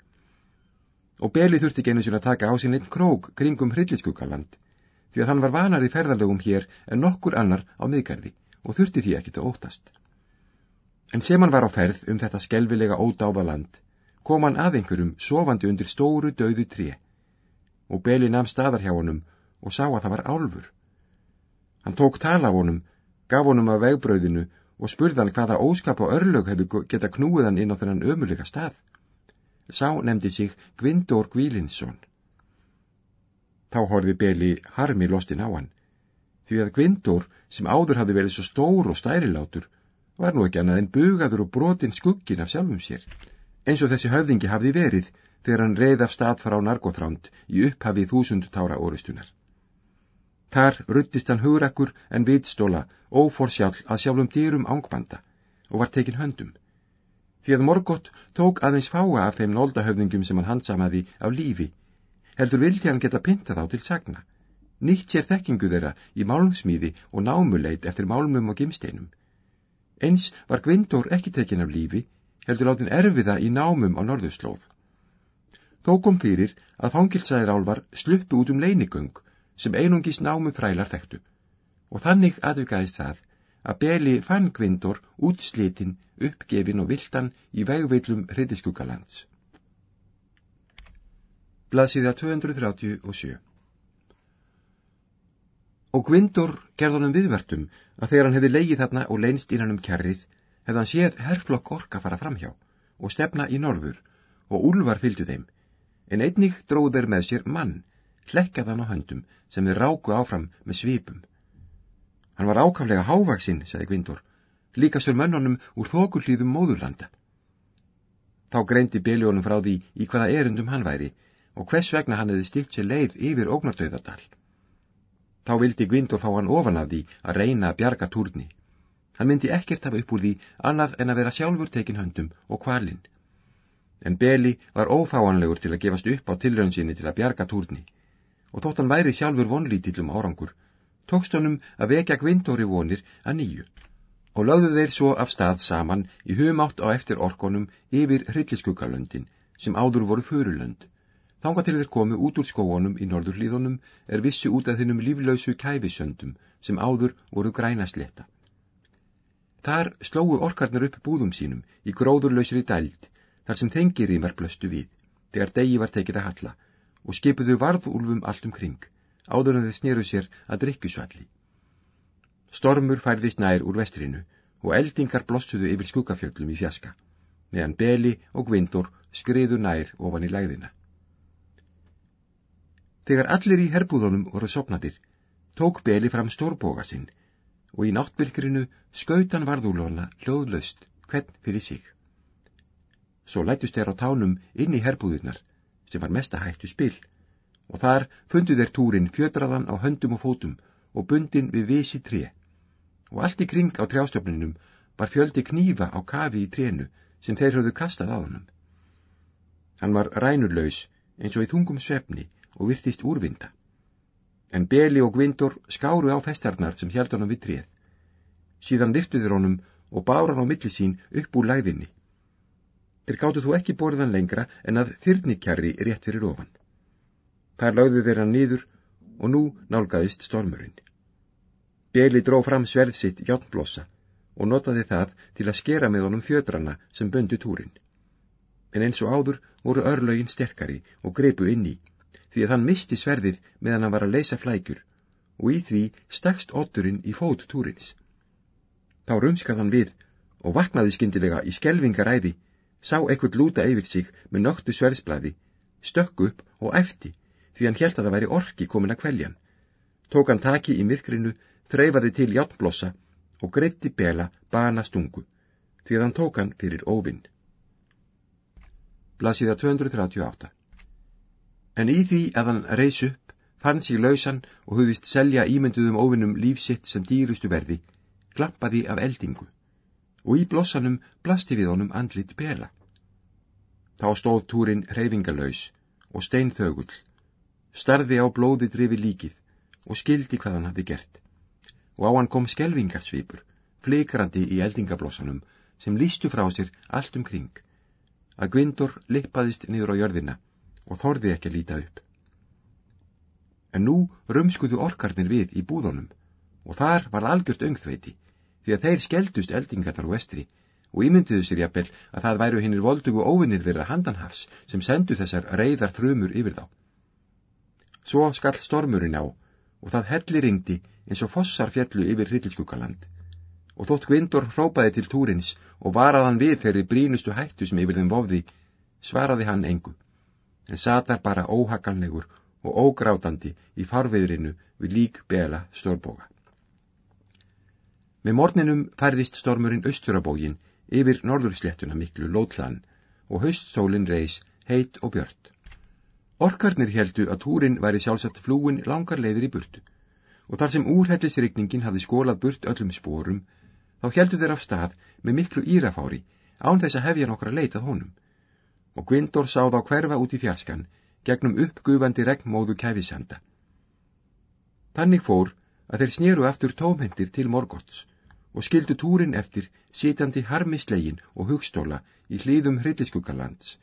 Og Beli þurfti einu sinna taka á sín einn krók kringum hrylliskukkaland, því að hann var vanar í ferðarlegum hér en nokkur annar á miðgarði og þurfti því ekkit að óttast. En sem hann var á ferð um þetta skelvilega ódáða land, kom hann að einhverjum sofandi undir stóru döðu tré og Beli namn staðar hjá honum og sá að það var álfur. Hann tók tala á honum, gaf honum að vegbröðinu og spurði hann hvaða óskap og örlög hefðu geta knúið hann inn á þennan ömulega stað. Sá nefndi sig Gvindor Gvílinsson. Þá horfi Beli harmi lostin á hann, því að Gvindor sem áður hafði verið svo stór og stærilátur var nú ekki annað en bugaður og brotin skuggin af sjálfum sér, eins og þessi höfðingi hafði verið þegar hann reið af stað frá Nargóþránd í upphafi þúsund tára orustunar. Þar ruttist hann hugrakkur en vitstóla óforsjál að sjálfum dýrum ángbanda og var tekin höndum. Því að Morgott tók aðeins fáa af þeim nóldahöfningum sem hann handsamaði á lífi, heldur vildi hann geta pynta þá til sagna. Nýtt sér þekkingu þeirra í málmsmíði og námuleit eftir málmum og gimsteinum. Eins var Gvindór ekki tekin af lífi, heldur látin erfiða í námum á norðurslóð. Þó kom fyrir að fangilsæðir álvar sluppu út um leinigöng sem einungis námu þrælar þekktu og þannig aðvikaðist það að Beli fann Gvindor útslitin, uppgefin og viltan í vegveilum hriðiskuggalands. Blasiða 237 Og Gvindor gerðunum viðvertum að þegar hann hefði leigið þarna og leinst innan um kærrið, hefði hann séð herrflokk orka fara framhjá og stefna í norður og úlvar fylgdu þeim, en einnig dróð þeir með sér mann, hlekkaðan á höndum sem þeir ráku áfram með svipum. Hann var ákaflega hávaksinn, sagði Gvindur, líka sér mönnunum úr þokullíðum móðurlanda. Þá greindi Beljónum frá því í hvaða erundum hann væri og hvers vegna hann hefði stilt sér leið yfir ógnardauðardal. Þá vildi Gvindur fá hann ofan af því að reyna að bjarga túrni. Hann myndi ekkert hafa upp úr því annað en að vera sjálfur tekin höndum og kvalinn. En Beli var ófáanlegur til að gefast upp á tilröndsinni til að bjarga túrni og þótt hann væri sjálfur vonlítillum árangur tókst honum að vekja Gvindóri vonir að nýju og lögðu þeir svo af stað saman í humátt á eftir orkonum yfir hrylliskuggalöndin sem áður voru förulönd. Þánga til þeir komu út úr skóunum í norðurlíðunum er vissi út af þinnum líflausu kæfisöndum sem áður voru grænasletta. Þar slóu orkarnar upp búðum sínum í gróðurlausri dæld þar sem þengirýmar blöstu við, þegar degi var tekið að halla og skipuðu varðúlfum allt um kring áður en þau sneru sér að drikkjusvalli. Stormur færðist nær úr vestrinu og eldingar blossuðu yfir skuggafjöllum í fjaska, meðan Beli og Gvindur skriðu nær ofan í læðina. Þegar allir í herbúðunum voru sopnadir, tók Beli fram stórboga sinn og í náttbyrkrinu skautan varðúlona hljóðlaust hvern fyrir sig. Svo lætust þeir á tánum inn í herbúðunar sem var mesta hættu spill og þar fundu þeir túrin fjötraðan á höndum og fótum og bundin við visi tré. Og allt í kring á trjástjöfninum var fjöldi knífa á kafi í trénu sem þeir höfðu kastað á hannum. Hann var rænurlaus eins og í þungum svefni og virtist úrvinda. En Beli og Gvindur skáru á festarnar sem held honum við tréð. Síðan liftuður honum og bára hann á milli sín upp úr læðinni. Þeir gáttu þú ekki borðan lengra en að þyrnikjarri rétt fyrir ofan. Þar lögðu þeirra nýður og nú nálgæðist stormurinn. Beli dró fram sverð sitt játnblossa og notaði það til að skera með honum fjödrana sem böndu túrin. En eins og áður voru örlögin sterkari og greipu inn í, því að hann misti sverðið meðan hann var að leysa flækjur og í því stakst otturinn í fót túrins. Þá rumskað hann við og vaknaði skindilega í skelvingaræði, sá ekkert lúta yfir sig með nögtu sverðsblæði, stökk upp og efti því hann held að það væri orki komin að kveljan. Tók hann taki í myrkrinu, þreyfaði til játnblossa og greitti bela bana stungu, því að hann tók hann fyrir óvinn. Blasiða 238 En í því að hann reys upp, fann sig lausan og hugðist selja ímynduðum óvinnum lífsitt sem dýrustu verði, klappaði af eldingu, og í blossanum blasti við honum andlit bela. Þá stóð túrin reyfingalauðs og steinþögull starði á blóði drifi líkið og skildi hvað hann hafði gert. Og á hann kom skelvingarsvipur, flikrandi í eldingablossanum, sem lístu frá sér allt um kring. Að Gvindur lippaðist niður á jörðina og þorði ekki að líta upp. En nú rumskuðu orkarnir við í búðunum og þar var algjört öngþveiti því að þeir skeldust eldingatar og vestri og ímyndiðu sér jafnvel að það væru hinnir voldugu óvinnir þeirra handanhafs sem sendu þessar reyðar trömur yfir þá. Svo skall stormurinn á og það helli ringdi eins og fossar fjallu yfir hryllskuggaland og þótt Gvindur hrópaði til túrins og varaðan við þeirri brínustu hættu sem yfir þeim vofði, svaraði hann engu, en satar bara óhaganlegur og ógrátandi í farveðrinu við lík bela stórboga. Með morninum færðist stormurinn austurabógin yfir norðurslettuna miklu lótlan og haustsólinn reys heit og björt. Orkarnir heldu að túrin væri sjálfsagt flúin langar leiðir í burtu og þar sem úrhellisrigningin hafði skólað burt öllum spórum, þá heldu þeir af stað með miklu írafári án þess að hefja nokkra leitað honum. Og Gwyndor sáð á hverfa út í fjarskan gegnum uppgufandi regnmóðu kæfisanda. Þannig fór að þeir snýru aftur tómhendir til Morgots og skildu túrin eftir sitandi harmislegin og hugstóla í hlýðum hryttiskuggalands,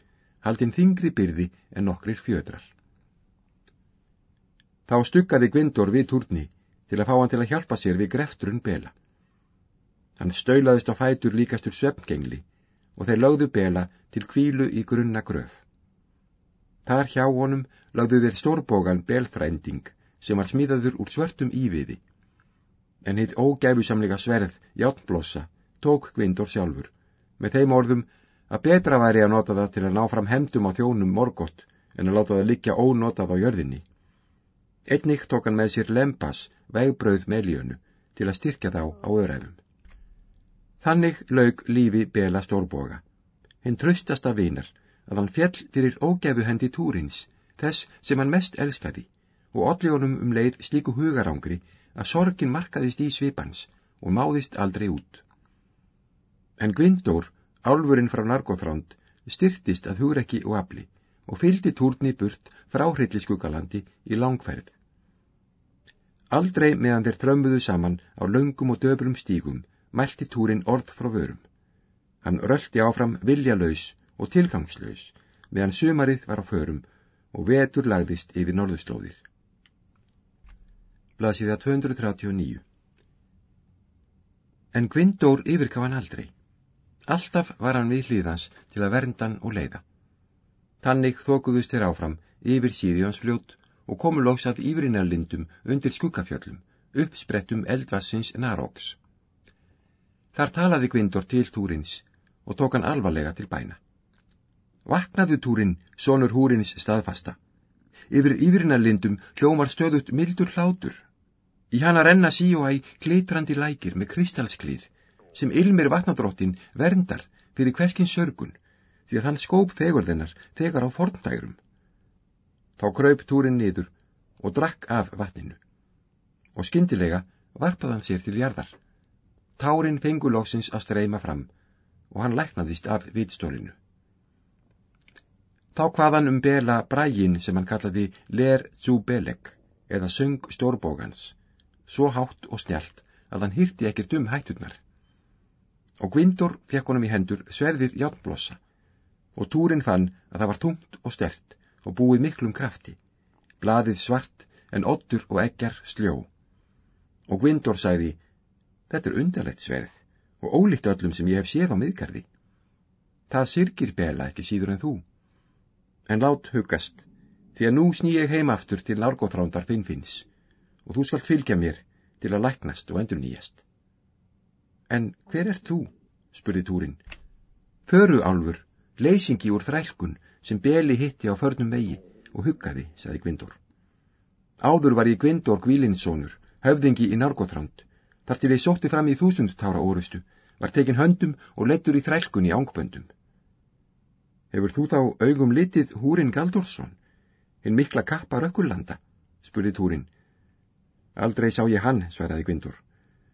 haldinn þingri byrði en nokkrir fjödrar. Þá stuggaði Gvindur við túrni til að fá hann til að hjálpa sér við grefturinn Bela. Hann staulaðist á fætur líkastur söpngengli og þeir lögðu Bela til kvílu í grunna gröf. Þar hjá honum lögðu þeir stórbógan Belfrænding sem var smíðaður úr svörtum íviði en hitt ógæfusamlega sverð játnblossa tók Gvindur sjálfur, með þeim orðum að betra væri að nota það til að ná fram hemdum á þjónum morgott en að láta það likja ónotað á jörðinni. Einnig tók hann með sér lempas, vegbröð meljönu, til að styrkja þá á öðræfum. Þannig laug lífi Bela Stórboga, hinn tröstasta vinar, að hann fjell fyrir ógæfu hendi túrins, þess sem hann mest elskaði, og allir honum um leið slíku hugarangri að sorgin markaðist í svipans og máðist aldrei út. En Gvindór, álfurinn frá Nargóþránd, styrtist að hugrekki og afli og fyldi túrni burt frá hrylliskuggalandi í langferð. Aldrei meðan þeir þrömmuðu saman á löngum og döbrum stígum mælti túrin orð frá vörum. Hann röldi áfram viljalauðs og tilgangslaus meðan sumarið var á förum og vetur lagðist yfir norðuslóðir blasiða 239. En Gvindór yfirkaf hann aldrei. Alltaf var hann við hlýðans til að verndan og leiða. Tannig þókuðust þeir áfram yfir Sýrjánsfljót og komu lóksað yfirinarlindum undir skuggafjöllum, uppsprettum eldvassins Naróks. Þar talaði Gvindór til túrins og tók hann alvarlega til bæna. Vaknaðu túrin, sonur húrins staðfasta. Yfir yfirinarlindum hljómar stöðut mildur hlátur Í hana renna sí og æg glitrandi lækir með kristalsklið sem ilmir vatnadróttin verndar fyrir hverskins sörgun því að hann skóp fegurðinnar þegar á forndægurum. Þá kraup túrin niður og drakk af vatninu og skyndilega varpað hann sér til jarðar. Tárin fengulóksins að streyma fram og hann læknaðist af vitstólinu. Þá hvaðan um bela brægin sem hann kallaði Ler Zúbelek eða söng stórbógans svo hátt og snjált að hann hýrti ekkert um hætturnar. Og Gvindur fekk honum í hendur sverðið játnblossa og túrin fann að það var tungt og stert og búið miklum krafti, blaðið svart en oddur og eggjar sljó. Og Gvindur sæði, þetta er undarlegt sverð og ólíkt öllum sem ég hef séð á miðgarði. Það sirkir Bela ekki síður en þú. En lát hugast, því að nú sný ég heim aftur til narkóþrándar finnfinns og þú skalt fylgja mér til að læknast og endur nýjast. En hver er þú? spurði túrin. Föru álfur, leysingi úr þrælkun sem Beli hitti á förnum vegi og huggaði, saði Gvindur. Áður var ég Gvindur Gvílinssonur, höfðingi í Nargóþránd, þar til ég sótti fram í þúsundtára orustu, var tekin höndum og leittur í þrælkun í ángböndum. Hefur þú þá augum litið húrin Galdursson, hinn mikla kappa rökkurlanda, spurði túrin, Aldrei sá ég hann, svaraði Gvindur,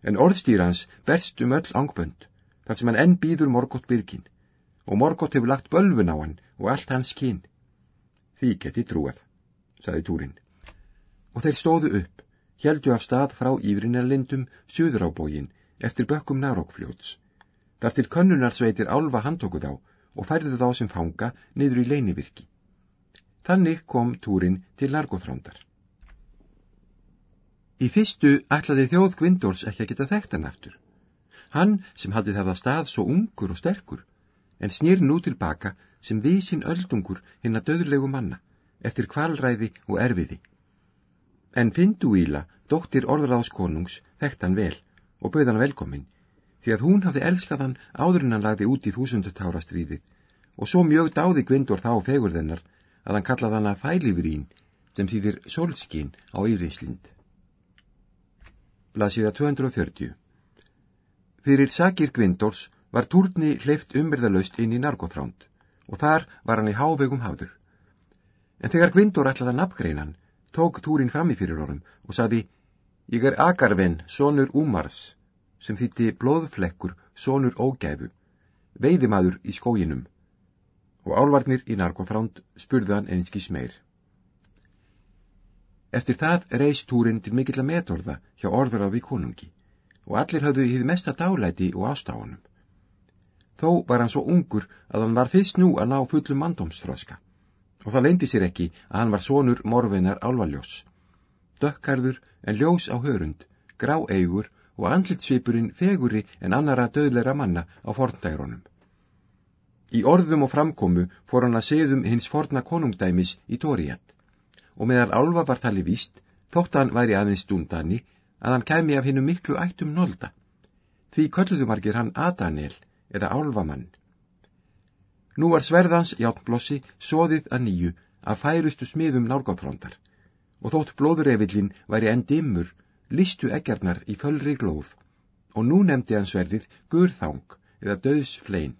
en orðstýrans berst um öll ángbönd, þar sem hann enn býður Morgótt byrkin, og Morgótt hefur lagt bölfun á hann og allt hans kyn. Því geti trúað, saði Túrin. Og þeir stóðu upp, heldu af stað frá Ífrinarlindum suður á bógin eftir bökkum Nárókfljóts. Þar til könnunarsveitir álfa handtóku þá og færðu þá sem fanga niður í leinivirki. Þannig kom Túrin til Largóþrándar. Í fyrstu ætlaði þjóð Gvindórs ekki að geta þekkt hann aftur. Hann sem haldið hafa stað svo ungur og sterkur, en snýr nú tilbaka sem vísin öldungur hinn að döðlegu manna, eftir kvalræði og erfiði. En Finduíla, dóttir orðráðskonungs, þekkt hann vel og bauð hann velkomin, því að hún hafði elskað hann áður en hann lagði út í þúsundutára stríðið, og svo mjög dáði Gvindór þá fegur þennar að hann kallaði hann að fælifrín, sem þýðir solskinn á yfriðslind blasiða 240. Fyrir sakir Gvindors var túrni hleyft umverðalöst inn í narkotránd og þar var hann í hávegum hafður. En þegar Gvindur ætlaði að nafngreinan, tók túrin frammi fyrir honum og saði, ég er Agarven, sonur Úmars, sem þýtti blóðflekkur, sonur ógæfu, veiðimaður í skóginum. Og álvarnir í narkofránd spurðu hann einskís meir. Eftir það reys túrin til mikill að metorða hjá orður á því konungi og allir hafðu hýð mesta dálæti og ástáunum. Þó var hann svo ungur að hann var fyrst nú að ná fullum mandómsfröska og það leindi sér ekki að hann var sonur morfinar álvaljós. Dökkarður en ljós á hörund, grá eigur og andlitsvipurinn feguri en annara döðleira manna á forndægrónum. Í orðum og framkomu fór hann að seðum hins forna konungdæmis í Tóriat og meðal álva var tali víst, þótt hann væri aðeins stundanni, að hann kæmi af hennu miklu ættum nolda. Því kölluðumargir hann Adanel eða álvamann. Nú var sverðans játnblossi soðið að nýju að færustu smiðum nálgáttfrándar og þótt blóðurefillin væri enn dimmur, listu eggjarnar í fölri glóð. Og nú nefndi hann sverðið gurþang eða döðsflein.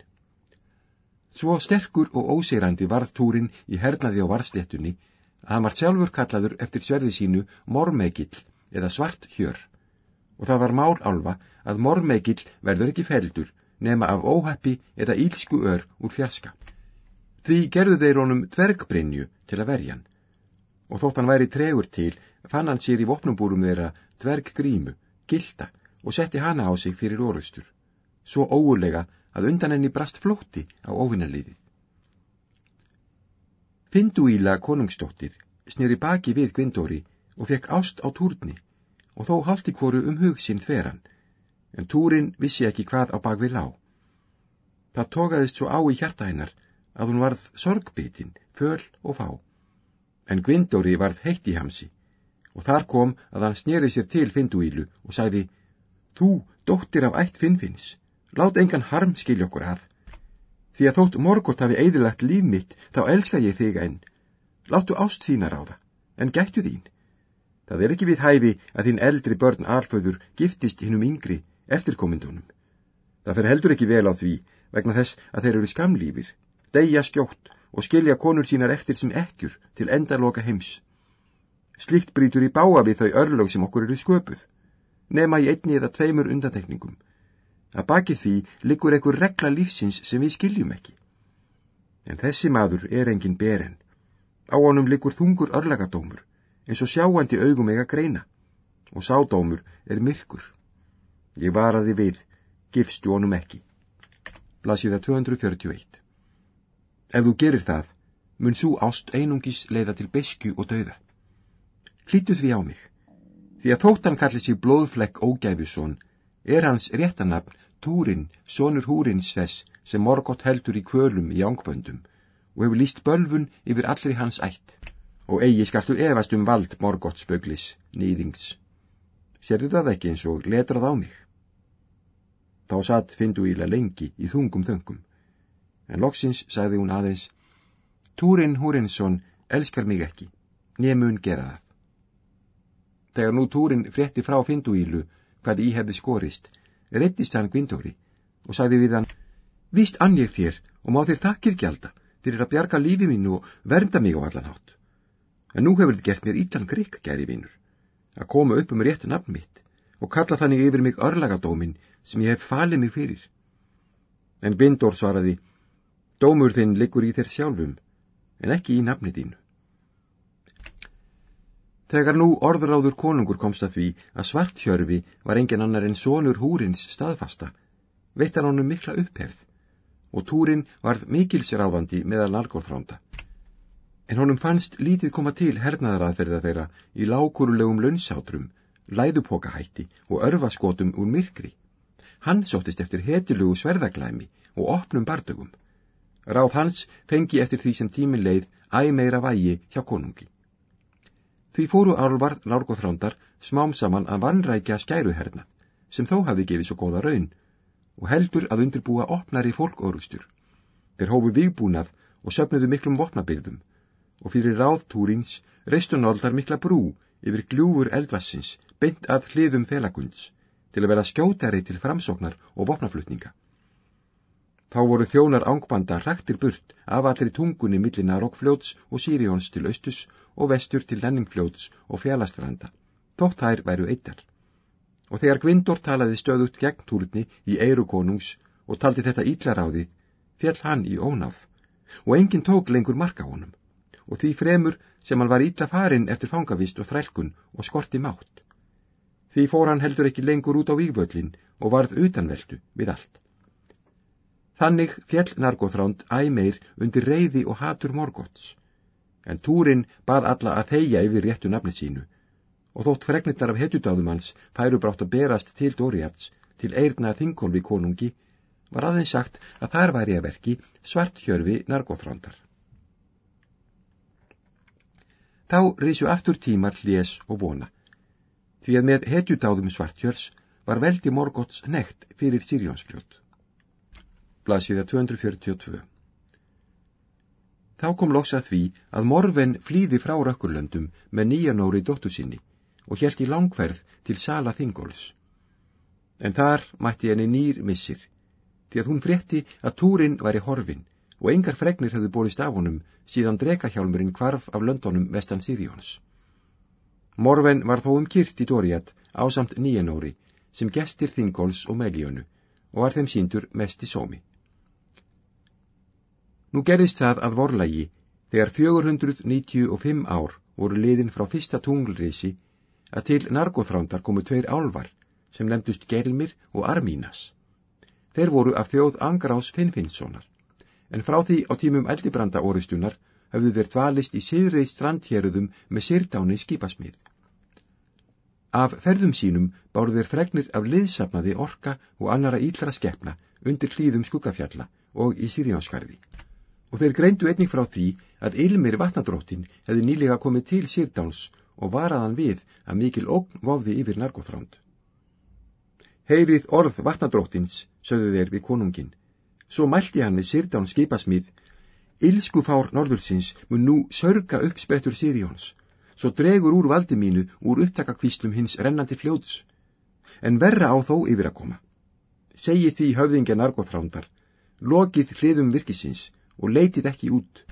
Svo sterkur og óseirandi varð túrin í hernaði á varðsléttunni að hann var sjálfur kallaður eftir sverði sínu mormegill eða svart hjör. Og það var mál álfa að mormegill verður ekki feldur nema af óheppi eða ílsku ör úr fjarska. Því gerðu þeir honum dvergbrinju til að verja hann. Og þótt hann væri tregur til, fann hann sér í vopnubúrum þeirra dverggrímu, gilda og setti hana á sig fyrir orustur. Svo óulega að undan henni brast flótti á óvinnarliðið. Finduíla konungstóttir snýri baki við Gvindóri og fekk ást á túrni og þó haldi hvoru um hug sinn þveran en túrin vissi ekki hvað á bakvið lá. Það tókaðist svo á í hjarta hennar að hún varð sorgbitin, föl og fá. En Gvindóri varð heitt í hamsi og þar kom að hann sneri sér til Finduílu og sagði Þú, dóttir af ætt Finnfinns, lát engan harm skilja okkur að. Því að þótt morgótt hafi eðilagt líf mitt, þá elska ég þig enn. Láttu ást þínar á það, en gættu þín. Það er ekki við hæfi að þín eldri börn alföður giftist hinnum yngri eftirkomindunum. Það fer heldur ekki vel á því vegna þess að þeir eru skamlífir, deyja skjótt og skilja konur sínar eftir sem ekkjur til endarloka heims. Slikt brítur í báa við þau örlög sem okkur eru sköpuð, nema í einni eða tveimur undantekningum. Að baki því likur einhver regla lífsins sem við skiljum ekki. En þessi maður er engin beren. Á honum likur þungur örlagadómur, eins og sjáandi augum eiga greina, og sádómur er myrkur. Ég varaði við, gifstu honum ekki. Blasiða 241 Ef þú gerir það, mun svo ást einungis leiða til besku og dauða. Hlítu því á mig, því að þóttan kallir sér blóðflegg ógæfusson, er hans réttanabn Túrin, sonur húrins þess, sem morgótt heldur í kvölum í ángböndum, og hefur líst bölfun yfir allri hans ætt, og eigi skaltu efast um vald morgótt spöglis, nýðings. Serðu það ekki eins og letrað á mig? Þá satt Finduíla lengi í þungum þöngum. En loksins sagði hún aðeins, Túrin Húrinsson elskar mig ekki, nefnun gera það. Þegar nú Túrin frétti frá Finduílu hvað í hefði skorist, reyttist hann Gvindóri og sagði við hann, Vist ann ég þér og má þér þakkir gjalda fyrir að bjarga lífi mínu og vernda mig á allan hátt. En nú hefur þið gert mér íllan grikk, gæri vinnur, að koma upp um rétt nafn mitt og kalla þannig yfir mig örlagadómin sem ég hef falið mig fyrir. En Bindor svaraði, Dómur þinn liggur í þér sjálfum, en ekki í nafni þínu. Þegar nú orðuráður konungur komst að því að svarthjörfi var engin annar en sonur húrins staðfasta, veitt hann honum mikla upphefð og túrin varð mikilsráðandi meðal narkórþránda. En honum fannst lítið koma til hernaðaraðferða þeirra í lákurulegum launsátrum læðupokahætti og örfaskotum úr myrkri. Hann sóttist eftir hetilugu sverðaglæmi og opnum bardugum. Ráð hans fengi eftir því sem tímin leið æg meira vægi hjá konungi. Því fóru álvar lárgóðþrándar smám saman að vannrækja skæruherna, sem þó hafi gefið svo góða raun, og heldur að undirbúa opnari fólkórustur. Þeir hófu vigbúnað og söpnuðu miklum vopnabyrðum, og fyrir ráðtúrins reistu nóldar mikla brú yfir gljúfur eldvassins beint að hliðum felagunds til að vera skjótari til framsóknar og vopnaflutninga. Þá voru þjónar ángbanda hraktir burt af allri tungunni millir Narokfljóts og Sirions til austus og vestur til Lenningfljóts og Fjallastranda. Tótt þær væru eittar. Og þegar Gvindor talaði stöðut gegn túrni í eirukonungs og taldi þetta ítlaráði, fjall hann í ónáð og enginn tók lengur marka honum og því fremur sem hann var ítla farin eftir fangavist og þrælkun og skorti mátt. Því fór hann heldur ekki lengur út á vývöllin og varð utanveldu við allt. Þannig fjell Nargóþránd æmeir undir reyði og hatur morgots. En túrin bað alla að þeia yfir réttu nafni sínu og þótt fregnirnar af hetjudáðum hans færu brátt að berast til Dóriats til eirna þingolvi konungi var aðeins sagt að þar væri að verki svart hjörfi Nargóþrándar. Þá risu aftur tímar hljés og vona, því að með hetjudáðum svartjörs var veldi morgots nekt fyrir Sirjónsfljótt blasiða 242. Þá kom loks að því að Morven flýði frá rökkurlöndum með nýjanóri dóttu sinni og helt í langferð til Sala Þingóls. En þar mætti henni nýr missir, því að hún frétti að túrin væri horfin og engar fregnir hefðu bórist af honum síðan drekahjálmurinn kvarf af löndunum vestan Sirjóns. Morven var þó um kyrt í Dóriat á samt nýjanóri sem gestir Þingóls og Melíönu og var þeim síndur mest í sómi. Nú gerðist það að vorlægi þegar 495 ár voru liðin frá fyrsta tunglrisi að til narkóþrándar komu tveir álvar sem nefndust Gelmir og Armínas. Þeir voru af þjóð Angrás Finnfinnssonar, en frá því á tímum eldibranda orustunar höfðu þeir dvalist í siðreið strandhjeruðum með sirdáni skipasmið. Af ferðum sínum báru þeir fregnir af liðsafnaði orka og annara íllara skeppna undir hlýðum skuggafjalla og í Sirjánskarði og þeir greindu einnig frá því að Ilmir vatnadróttin hefði nýlega komið til Sýrdáns og varaðan við að mikil ógn vofði yfir narkóþránd. Heyrið orð vatnadróttins, sögðu þeir við konungin. Svo mælti hann við Sýrdáns skipasmið, Ilskufár norðursins mun nú sörga upp sprettur Sýrjóns, svo dregur úr valdi mínu úr upptakakvíslum hins rennandi fljóðs, en verra á þó yfir að koma. Segji því höfðingja narkóþrándar, lokið hliðum virkisins, og leitið ekki út.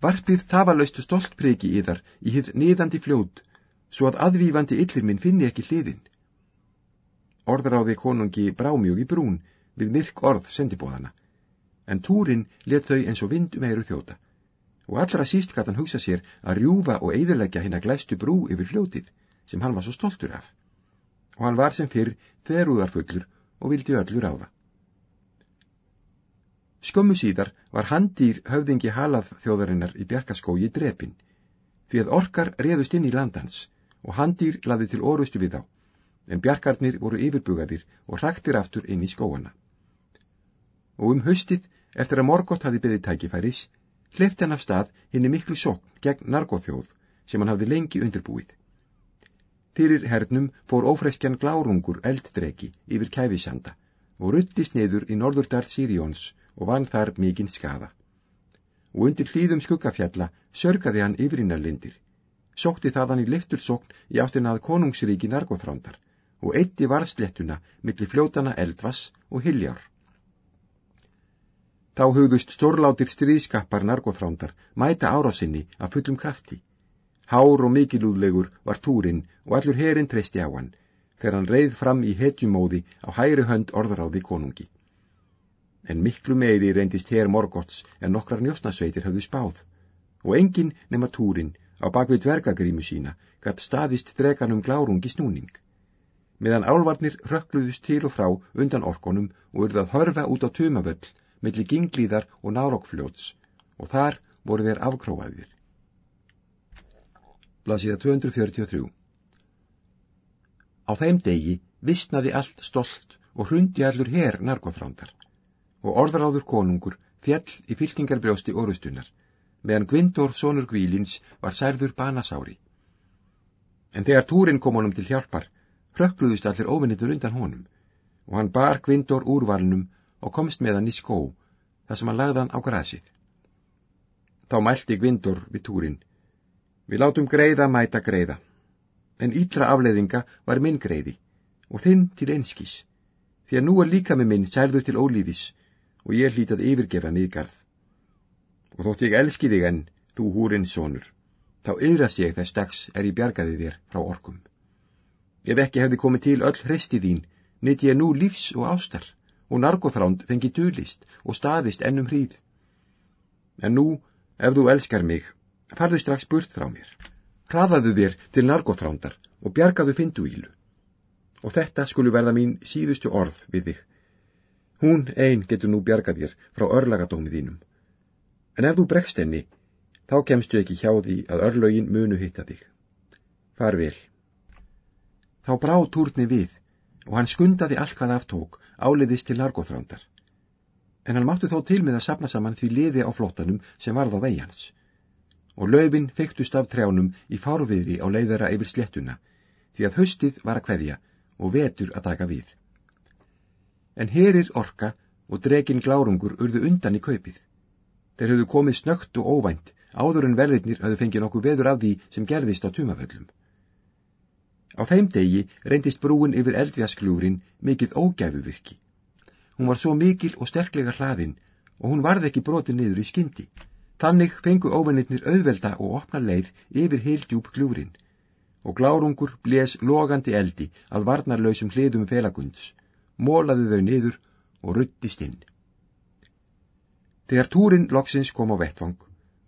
Varpið tafalaustu stoltpriki í þar í hitt niðandi fljóð, svo að aðvífandi illir minn finni ekki hliðin. Orðráði konungi brámjög í brún við myrk orð sendibóðana, en túrin let þau eins og vind um eiru þjóta, og allra síst gæti hann hugsa sér að rjúfa og eiðilegja hinn að glæstu brú yfir fljótið, sem hann var svo stoltur af. Og hann var sem fyrr þerúðarfullur og vildi öllur á það. Skömmu síðar var handýr höfðingi halað þjóðarinnar í bjarkaskógi drepin, því að orkar reðust inn í landans og handýr laði til orustu við þá, en bjarkarnir voru yfirbugaðir og hraktir aftur inn í skóana. Og um höstið, eftir að Morgótt hafi byggðið tækifæris, hlefti hann af stað henni miklu sokn gegn narkóþjóð sem hann hafði lengi undirbúið. Fyrir hernum fór ófreskjan glárungur elddreki yfir kæfisanda og ruttist niður í norðurdal Sirions og vann þar mikinn skada. Og undir hlýðum skuggafjalla sörgaði hann yfirinnarlindir, sótti þaðan í liftursókn í áttinað konungsríki narkóþrándar og eitti varðslettuna millir fljótana eldvass og hiljár. Þá hugðust stórlátir stríðskappar narkóþrándar mæta árásinni af fullum krafti. Hár og mikilúðlegur var túrin og allur herin treysti á hann, þegar hann reið fram í hetjumóði á hægri hönd orðráði konungi en miklu meiri reyndist hér morgots en nokkrar njósnasveitir hafðu spáð, og engin nema túrin á bakvið dvergagrímu sína gatt staðist dreganum glárungi snúning. Meðan álvarnir rökkluðust til og frá undan orkonum og urðað hörfa út á tumavöll millir ginglíðar og nárokkfljóts, og þar voru þeir afkróaðir. Blasiða 243 Á þeim degi vissnaði allt stolt og hrundi allur her narkóþrándar og orðráður konungur fjall í fylkingarbrjósti orustunar, meðan Gvindor sonur Gvílins var særður banasári. En þegar túrin kom honum til hjálpar, hrökkluðust allir óvinnitur undan honum, og hann bar Gvindor úr valnum og komst með hann í skó, þar sem hann lagði hann á grasið. Þá mælti Gvindor við túrin, við látum greiða mæta greiða, en ítra afleðinga var minn greiði, og þinn til einskís, því að nú er líka með minn særður til ólífis, og ég hlítað yfirgefa miðgarð. Og þótt ég elski þig enn, þú húrinn sonur, þá yðrast ég þess dags er ég bjargaði þér frá orkum. Ef ekki hefði komið til öll hristi þín, nýtti ég nú lífs og ástar, og narkoþránd fengi dölist og staðist ennum hríð. En nú, ef þú elskar mig, farðu strax burt frá mér. Hraðaðu þér til narkoþrándar og bjargaðu fynduílu. Og þetta skulu verða mín síðustu orð við þig. Hún einn getur nú bjargað þér frá örlagadómið þínum. En ef þú bregst henni, þá kemstu ekki hjá því að örlögin munu hitta þig. Far vel. Þá brá túrni við og hann skundaði allt hvað aftók áliðist til narkóþrándar. En hann máttu þó til með að sapna saman því liði á flottanum sem varð á veians. Og löfin feiktust af trjánum í fárviðri á leiðara yfir slettuna því að höstið var að hverja og vetur að taka við en herir orka og dregin glárungur urðu undan í kaupið. Þeir höfðu komið snögt og óvænt, áður en verðirnir höfðu fengið nokkuð veður af því sem gerðist á tumaföllum. Á þeim degi reyndist brúin yfir eldvjasklúrin mikið ógæfuvirki. Hún var svo mikil og sterklega hlaðin og hún varði ekki brotið niður í skyndi. Þannig fengu óvennirnir auðvelda og opna leið yfir heildjúb glúrin og glárungur bles logandi eldi að varnarlausum hliðum felagunds mólaði þau niður og ruttist inn. Þegar túrin loksins kom á vettvang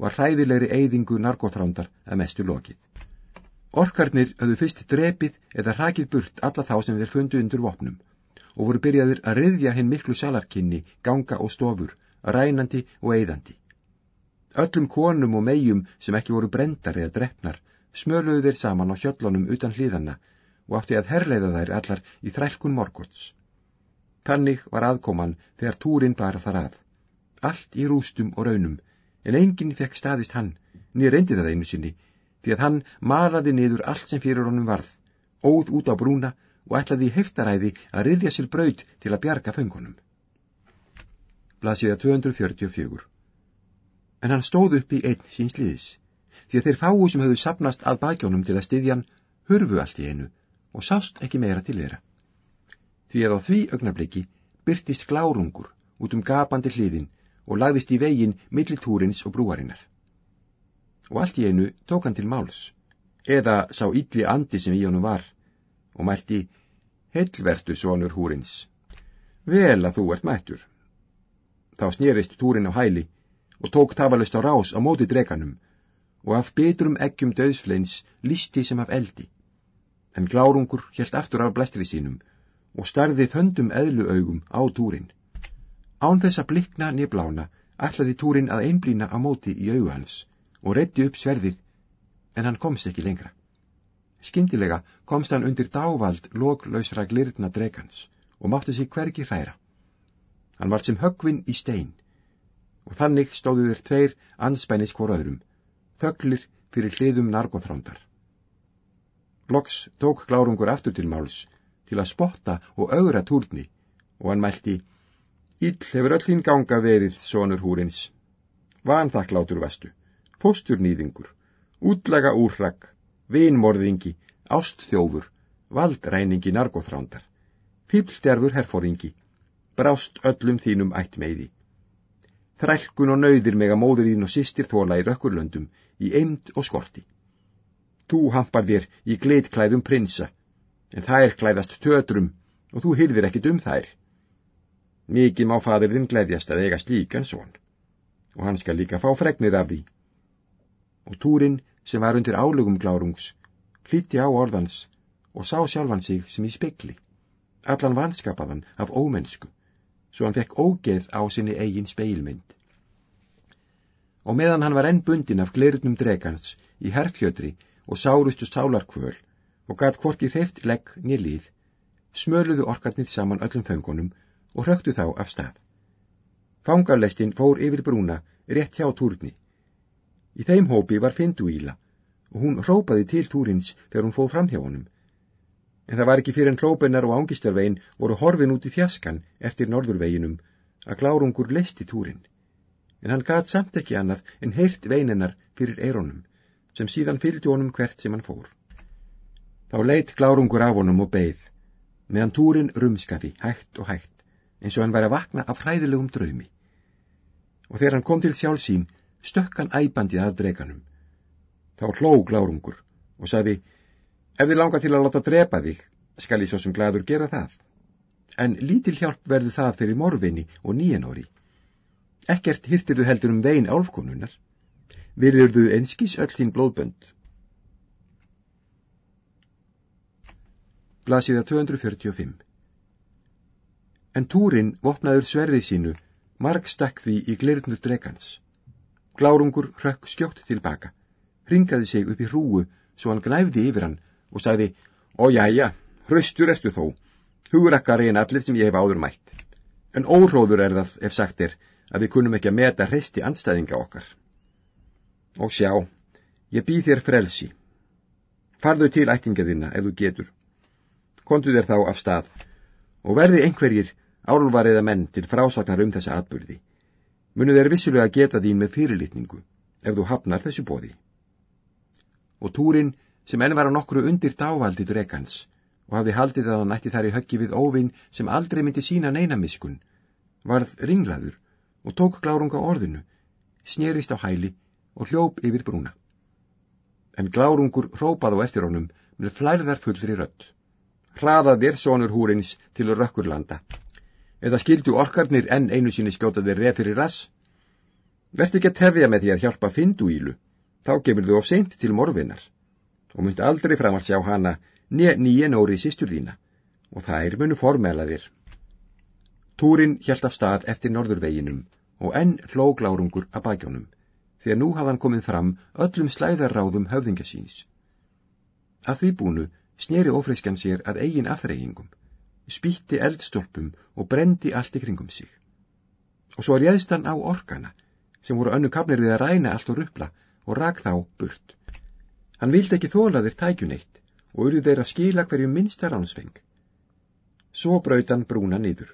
var hræðilegri eyðingu narkotrándar að mestu lokið. Orkarnir höfðu fyrst drepið eða hrakið burt alla þá sem þeir fundu undir vopnum og voru byrjaðir að riðja hinn miklu salarkinni, ganga og stofur, rænandi og eyðandi. Öllum konum og megjum sem ekki voru brendar eða drefnar smöluðu þeir saman á hjöllunum utan hlýðanna og átti að herleiða þær allar í þrælkun morgots. Þannig var aðkoman þegar túrin bar þar að. Allt í rústum og raunum, en enginn fekk staðist hann, niður reyndi það einu sinni, því að hann maraði niður allt sem fyrir honum varð, óð út á brúna og ætlaði í heftaræði að riðja sér braud til að bjarga föngunum. Blasiða 244 En hann stóð upp í einn síns liðis, því að þeir fáu sem höfðu sapnast að bakjónum til að styðjan hurfu allt í einu og sást ekki meira til þeirra því að á því augnabliki byrtist glárungur út um gapandi hliðin og lagðist í veginn millitúrins og brúarinnar. Og allt í einu tók hann til máls, eða sá ylli andi sem í honum var, og mælti, Hellvertu, svonur húrins, vel að þú ert mættur. Þá snýrist túrin á hæli og tók tafalust á rás á móti dreganum og af betrum eggjum döðsfleins listi sem af eldi. En glárungur helt aftur af blæstri sínum og starði þöndum eðluaugum á túrin. Án þess að blikna nýblána ætlaði túrin að einblýna á móti í augu hans og reddi upp sverðið, en hann komst ekki lengra. Skyndilega komst hann undir dávald loglausra glirna dregans og mátti sig hvergi hræra. Hann var sem höggvinn í stein og þannig stóðu þér tveir anspænis hvora öðrum, þöglir fyrir hliðum narkotrándar. Loks tók Glárungur aftur til máls til að spotta og augra túrni og hann mælti Íll hefur öll þín ganga verið, sonur húrins. Vanþakklátur vastu, fósturnýðingur, útlaga úrrak, vinmorðingi, ástþjófur, valdræningi narkóþrándar, fýblderfur herfóringi, brást öllum þínum ætt meiði. Þrælkun og nöyðir mega móður þín og sýstir þóla í rökkurlöndum, í eimd og skorti. Þú hampar þér í gleitklæðum prinsa, en þær klæðast tötrum og þú hyrðir ekkit um þær. Mikið má fadir þinn glæðjast að eiga slíkan svon, og hann skal líka fá fregnir af því. Og túrin sem var undir álugum glárungs, hlíti á orðans og sá sjálfan sig sem í spekli, allan vanskapaðan af ómennsku, svo hann fekk ógeð á sinni eigin speilmynd. Og meðan hann var enn bundin af glerutnum dregans í herfjötri og sárustu sálarkvöl, og gæt hvorki hreift legg nýlið, smöluðu orkarnir saman öllum fengunum og hröktu þá af stað. Fangarlestin fór yfir brúna rétt hjá túrni. Í þeim hópi var Finduíla og hún rópaði til túrins þegar hún fóð fram hjá honum. En það var ekki fyrir en hrópennar og ángistarvegin voru horfin út í fjaskan eftir norðurveginum að glárungur leisti túrin. En hann gæt samt ekki annað en heirt veinennar fyrir eironum sem síðan fylgdi honum hvert sem hann fór. Þá leitt glárungur af honum og beigð, meðan túrin rumskaði hægt og hægt, eins og hann væri að vakna af fræðilegum draumi. Og þegar hann kom til sjálf sín, stökk hann æbandið að dreganum. Þá hló glárungur og sagði, ef þið langar til að láta drepa þig, skal ég svo sem gladur gera það. En lítil hjálp verður það fyrir morfinni og nýjanóri. Ekkert hirtir þau heldur um vegin álfkonunar. Virir þau einskís öll þín blóðbönd. Blasiða 245 En túrin vopnaður sverrið sínu, marg stakk því í glirnur dregans. Glárungur rökk skjótt tilbaka, ringaði sig upp í hrúu svo hann gnæfði yfir hann og sagði, Ó jæja, hraustur erstu þó, hugurakkar einn allir sem ég hef áður mætt. En óróður er það, ef sagt er, að við kunum ekki að meta hreisti anstæðinga okkar. Og sjá, ég býð þér frelsi. Farðu til ættingaðina ef þú getur. Kontu þér þá af stað og verði einhverjir álvar eða menn til frásagnar um þessa atbyrði. Munu þeir vissulega geta þín með fyrirlitningu ef þú hafnar þessu bóði. Og túrin sem enn var á nokkru undir dávaldi dregans og hafði haldið að hann ætti þar í höggi við óvinn sem aldrei myndi sína neinamiskun, varð ringlaður og tók glárunga orðinu, snerist á hæli og hljóp yfir brúna. En glárungur hrópað á eftir honum með flærðar fullri rött. Hraðað þér sonur húrins til rökkurlanda. Eða skildu orkarnir enn einu sinni skjóta þér reð fyrir rass? Verst ekki að tefja með því að hjálpa findu ílu, þá gefur þú of seint til morfinnar og myndi aldrei framar sjá hana nýja nóri sístur þína og þær munu formela þér. Túrin hjælt af stað eftir norðurveginum og enn hlóglárungur að bakjónum því að nú hafðan komið fram öllum slæðarráðum höfðingasíns. Að því búnu sneri ofreiskan sér að eigin afþreyingum, spýtti eldstolpum og brendi allt í kringum sig. Og svo réðst hann á orkana sem voru önnu kapnir við að ræna allt og rupla og rak þá burt. Hann vildi ekki þóla þeir tækjuneitt og urðu þeir að skila hverju minnsta ránsfeng. Svo brautan brúna niður.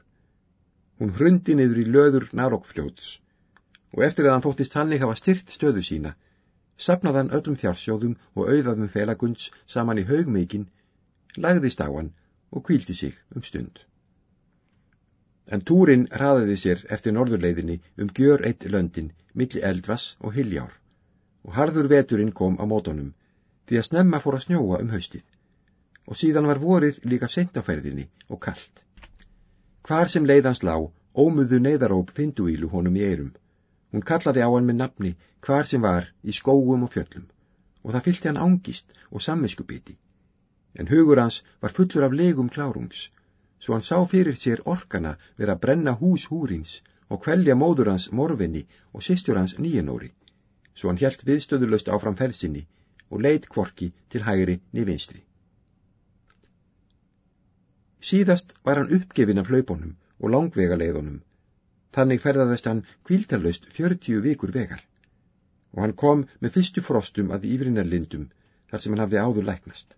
Hún hrundi niður í löður nárokkfljóts og eftir að hann þóttist hannig hafa styrt stöðu sína, sapnað hann öllum þjársjóðum og auðaðum felagunds saman í haugmeikin, lagðist á hann og kvíldi sig um stund. En túrin raðiði sér eftir norðurleiðinni um gjör eitt löndin, milli eldvass og hiljár, og harður veturinn kom á mótonum, því að snemma fór að snjóa um haustið og síðan var vorið líka sent á ferðinni og kallt. Hvar sem leiðans lá, ómuðu neyðaróp finduílu honum í eirum. Hún kallaði á hann með nafni hvar sem var í skóum og fjöllum og það fylgti hann ángist og sammiskubiti. En hugur hans var fullur af legum klárungs, svo hann sá fyrir sér orkana vera að brenna hús húrins og kvelja móður hans morfinni og sýstjur hans nýjanóri, svo hann helt viðstöðulöst áfram ferðsinni og leitt kvorki til hægri nývinstri. Síðast var hann uppgefin af hlaupunum og langvega leiðunum. Þannig ferðaðist hann kvíltarlaust fjörtíu vikur vegar og hann kom með fyrstu frostum að yfrinarlindum þar sem hann hafði áður læknast.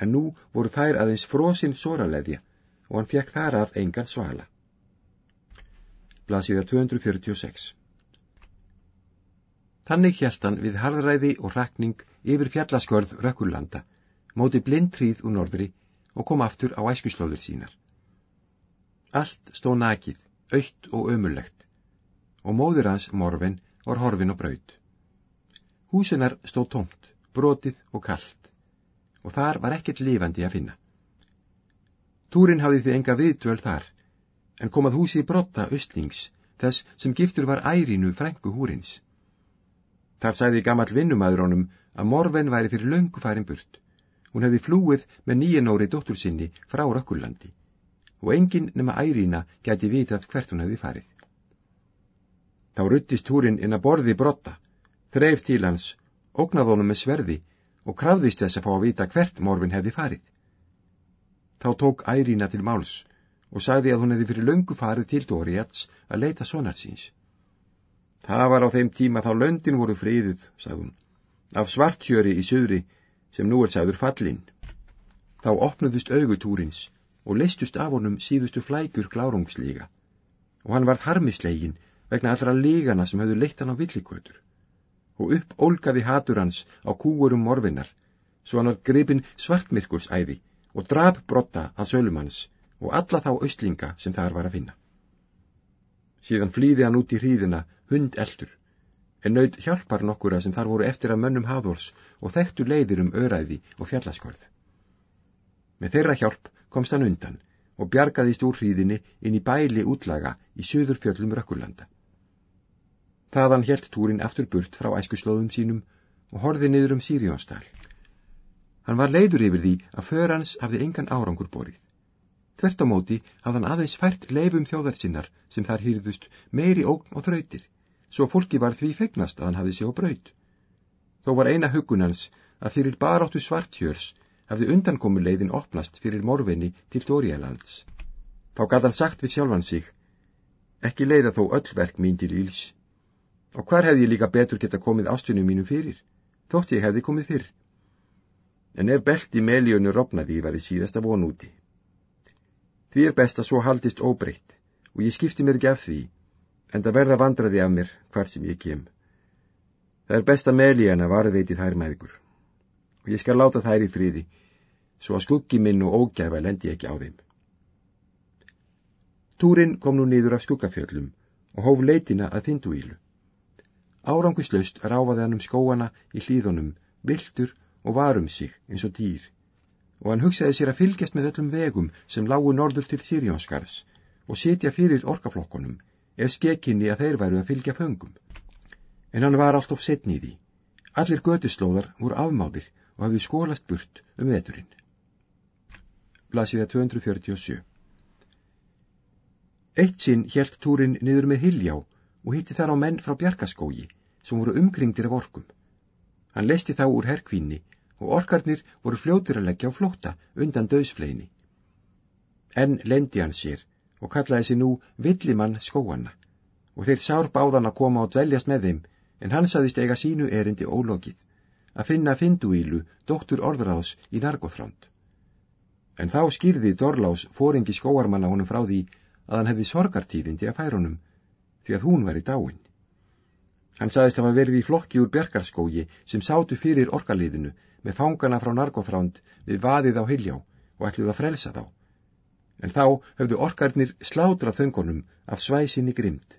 En nú voru þær aðeins frosinn sóraleðja og hann fekk þar af engan svala. Blasiðar 246 Þannig hjælt hann við harðræði og rakning yfir fjallaskörð Rökkurlanda, móti blindtríð úr norðri og kom aftur á æskuslóður sínar. Allt stó nakið, aukt og ömulegt, og móður hans, morfin, var horfin og braut. Húsinar stó tómt, brotið og kallt, og þar var ekkert lifandi að finna. Túrin hafði því enga viðtöl þar, en kom að húsi brotta östlings, þess sem giftur var ærinu frængu húrins. Þar sæði gammal vinnumæður honum að morven væri fyrir löngu færin burt. Hún hefði flúið með nýjanóri dóttur sinni frá Rökkurlandi og enginn nema ærína gæti vitað hvert hún hefði farið. Þá ruttist húrin inn að borði brotta, þreif til hans, ógnað honum með sverði og krafðist þess að fá að vita hvert morfin hefði farið. Þá tók ærína til máls og sagði að hún hefði fyrir löngu farið til Dóriats að leita sonar síns. Það var á þeim tíma þá löndin voru friðuð, sagði hún af svartjöri í söðri sem nú er sagður fallinn. Þá opnuðust augutúrins og leistust af honum síðustu flækur glárungslíga og hann varð harmislegin vegna allra lígana sem höfðu leitt hann á villikvötur og upp ólgaði hatur hans á kúurum morfinnar svo hann var gripin svartmirkursæði og drap brotta að sölumanns og alla þá austlinga sem þar var að finna. Síðan flýði hann út í hríðina, hund eldur, en naut hjálpar nokkura sem þar voru eftir að mönnum haðors og þekktu leiðir um öræði og fjallaskörð. Með þeirra hjálp komst hann undan og bjargaðist úr hríðinni inn í bæli útlaga í söður fjöllum Rökkurlanda. Þaðan helt túrin aftur burt frá æskuslóðum sínum og horði niður um Sírjónsdal. Hann var leiður yfir því að för hans hafði engan árangur borið. Tvert á móti hafði hann aðeins fært leifum þjóðarsinnar sem þar hýrðust meiri ógn og þrautir, svo fólki var því fegnast að hann hafði sig á braud. Þó var eina hugunans að fyrir baráttu svartjörs hafði undankomuleiðin opnast fyrir morfinni til Dórialands. Þá gæti hann sagt við sjálfan sig, ekki leiða þó öll verk mín til íls. Og hvar hefði ég líka betur geta komið ástunum mínum fyrir? Þótt ég hefði komið fyrr en ef belti meljönu rofnaði verði síðasta von úti. Því er best að svo haldist óbreytt og ég skipti mér ekki af því, en það verða vandraði af mér hvert sem ég kem. Það er best að meljana varðveiti þær meðgur og ég skal láta þær í fríði, svo að skuggi minn og ógæfa lendi ekki á þeim. Túrin kom nú niður af skuggafjöllum og hóf leitina að þindu ílu. Áranguslaust ráfaði hann um skóana í hlýðunum, viltur og var um sig eins og dýr og hann hugsaði sér að fylgjast með öllum vegum sem lágu norður til Sirjónskarðs og sitja fyrir orkaflokkonum ef skekkinni að þeir væru að fylgja föngum. En hann var allt of setni í því. Allir göduslóðar voru afmáðir og hafði skólast burt um veturinn. Blasiða 247 Eitt sinn helt túrin niður með Hiljá og hitti þar á menn frá Bjarkaskógi sem voru umkringdir af orkum. Hann leisti þá úr herkvinni og orkarnir voru fljótir að leggja á flótta undan döðsfleini. En lendi hann sér og kallaði sér nú villimann skóanna og þeir sár báðan að koma og dveljast með þeim en hann saðist eiga sínu erindi ólokið að finna Finduílu, doktur orðráðs í Nargóþránd. En þá skýrði Dorlás fóringi skóarmanna honum frá því að hann hefði sorgartíðindi að færunum því að hún var í dáin. Hann saðist að hafa verið í flokki úr Bjarkarskógi sem sátu fyrir orkaliðinu með fangana frá Nargóþránd við vaðið á Hiljá og ætluð að frelsa þá. En þá höfðu orkarnir slátrað þöngunum af svæsinni grimd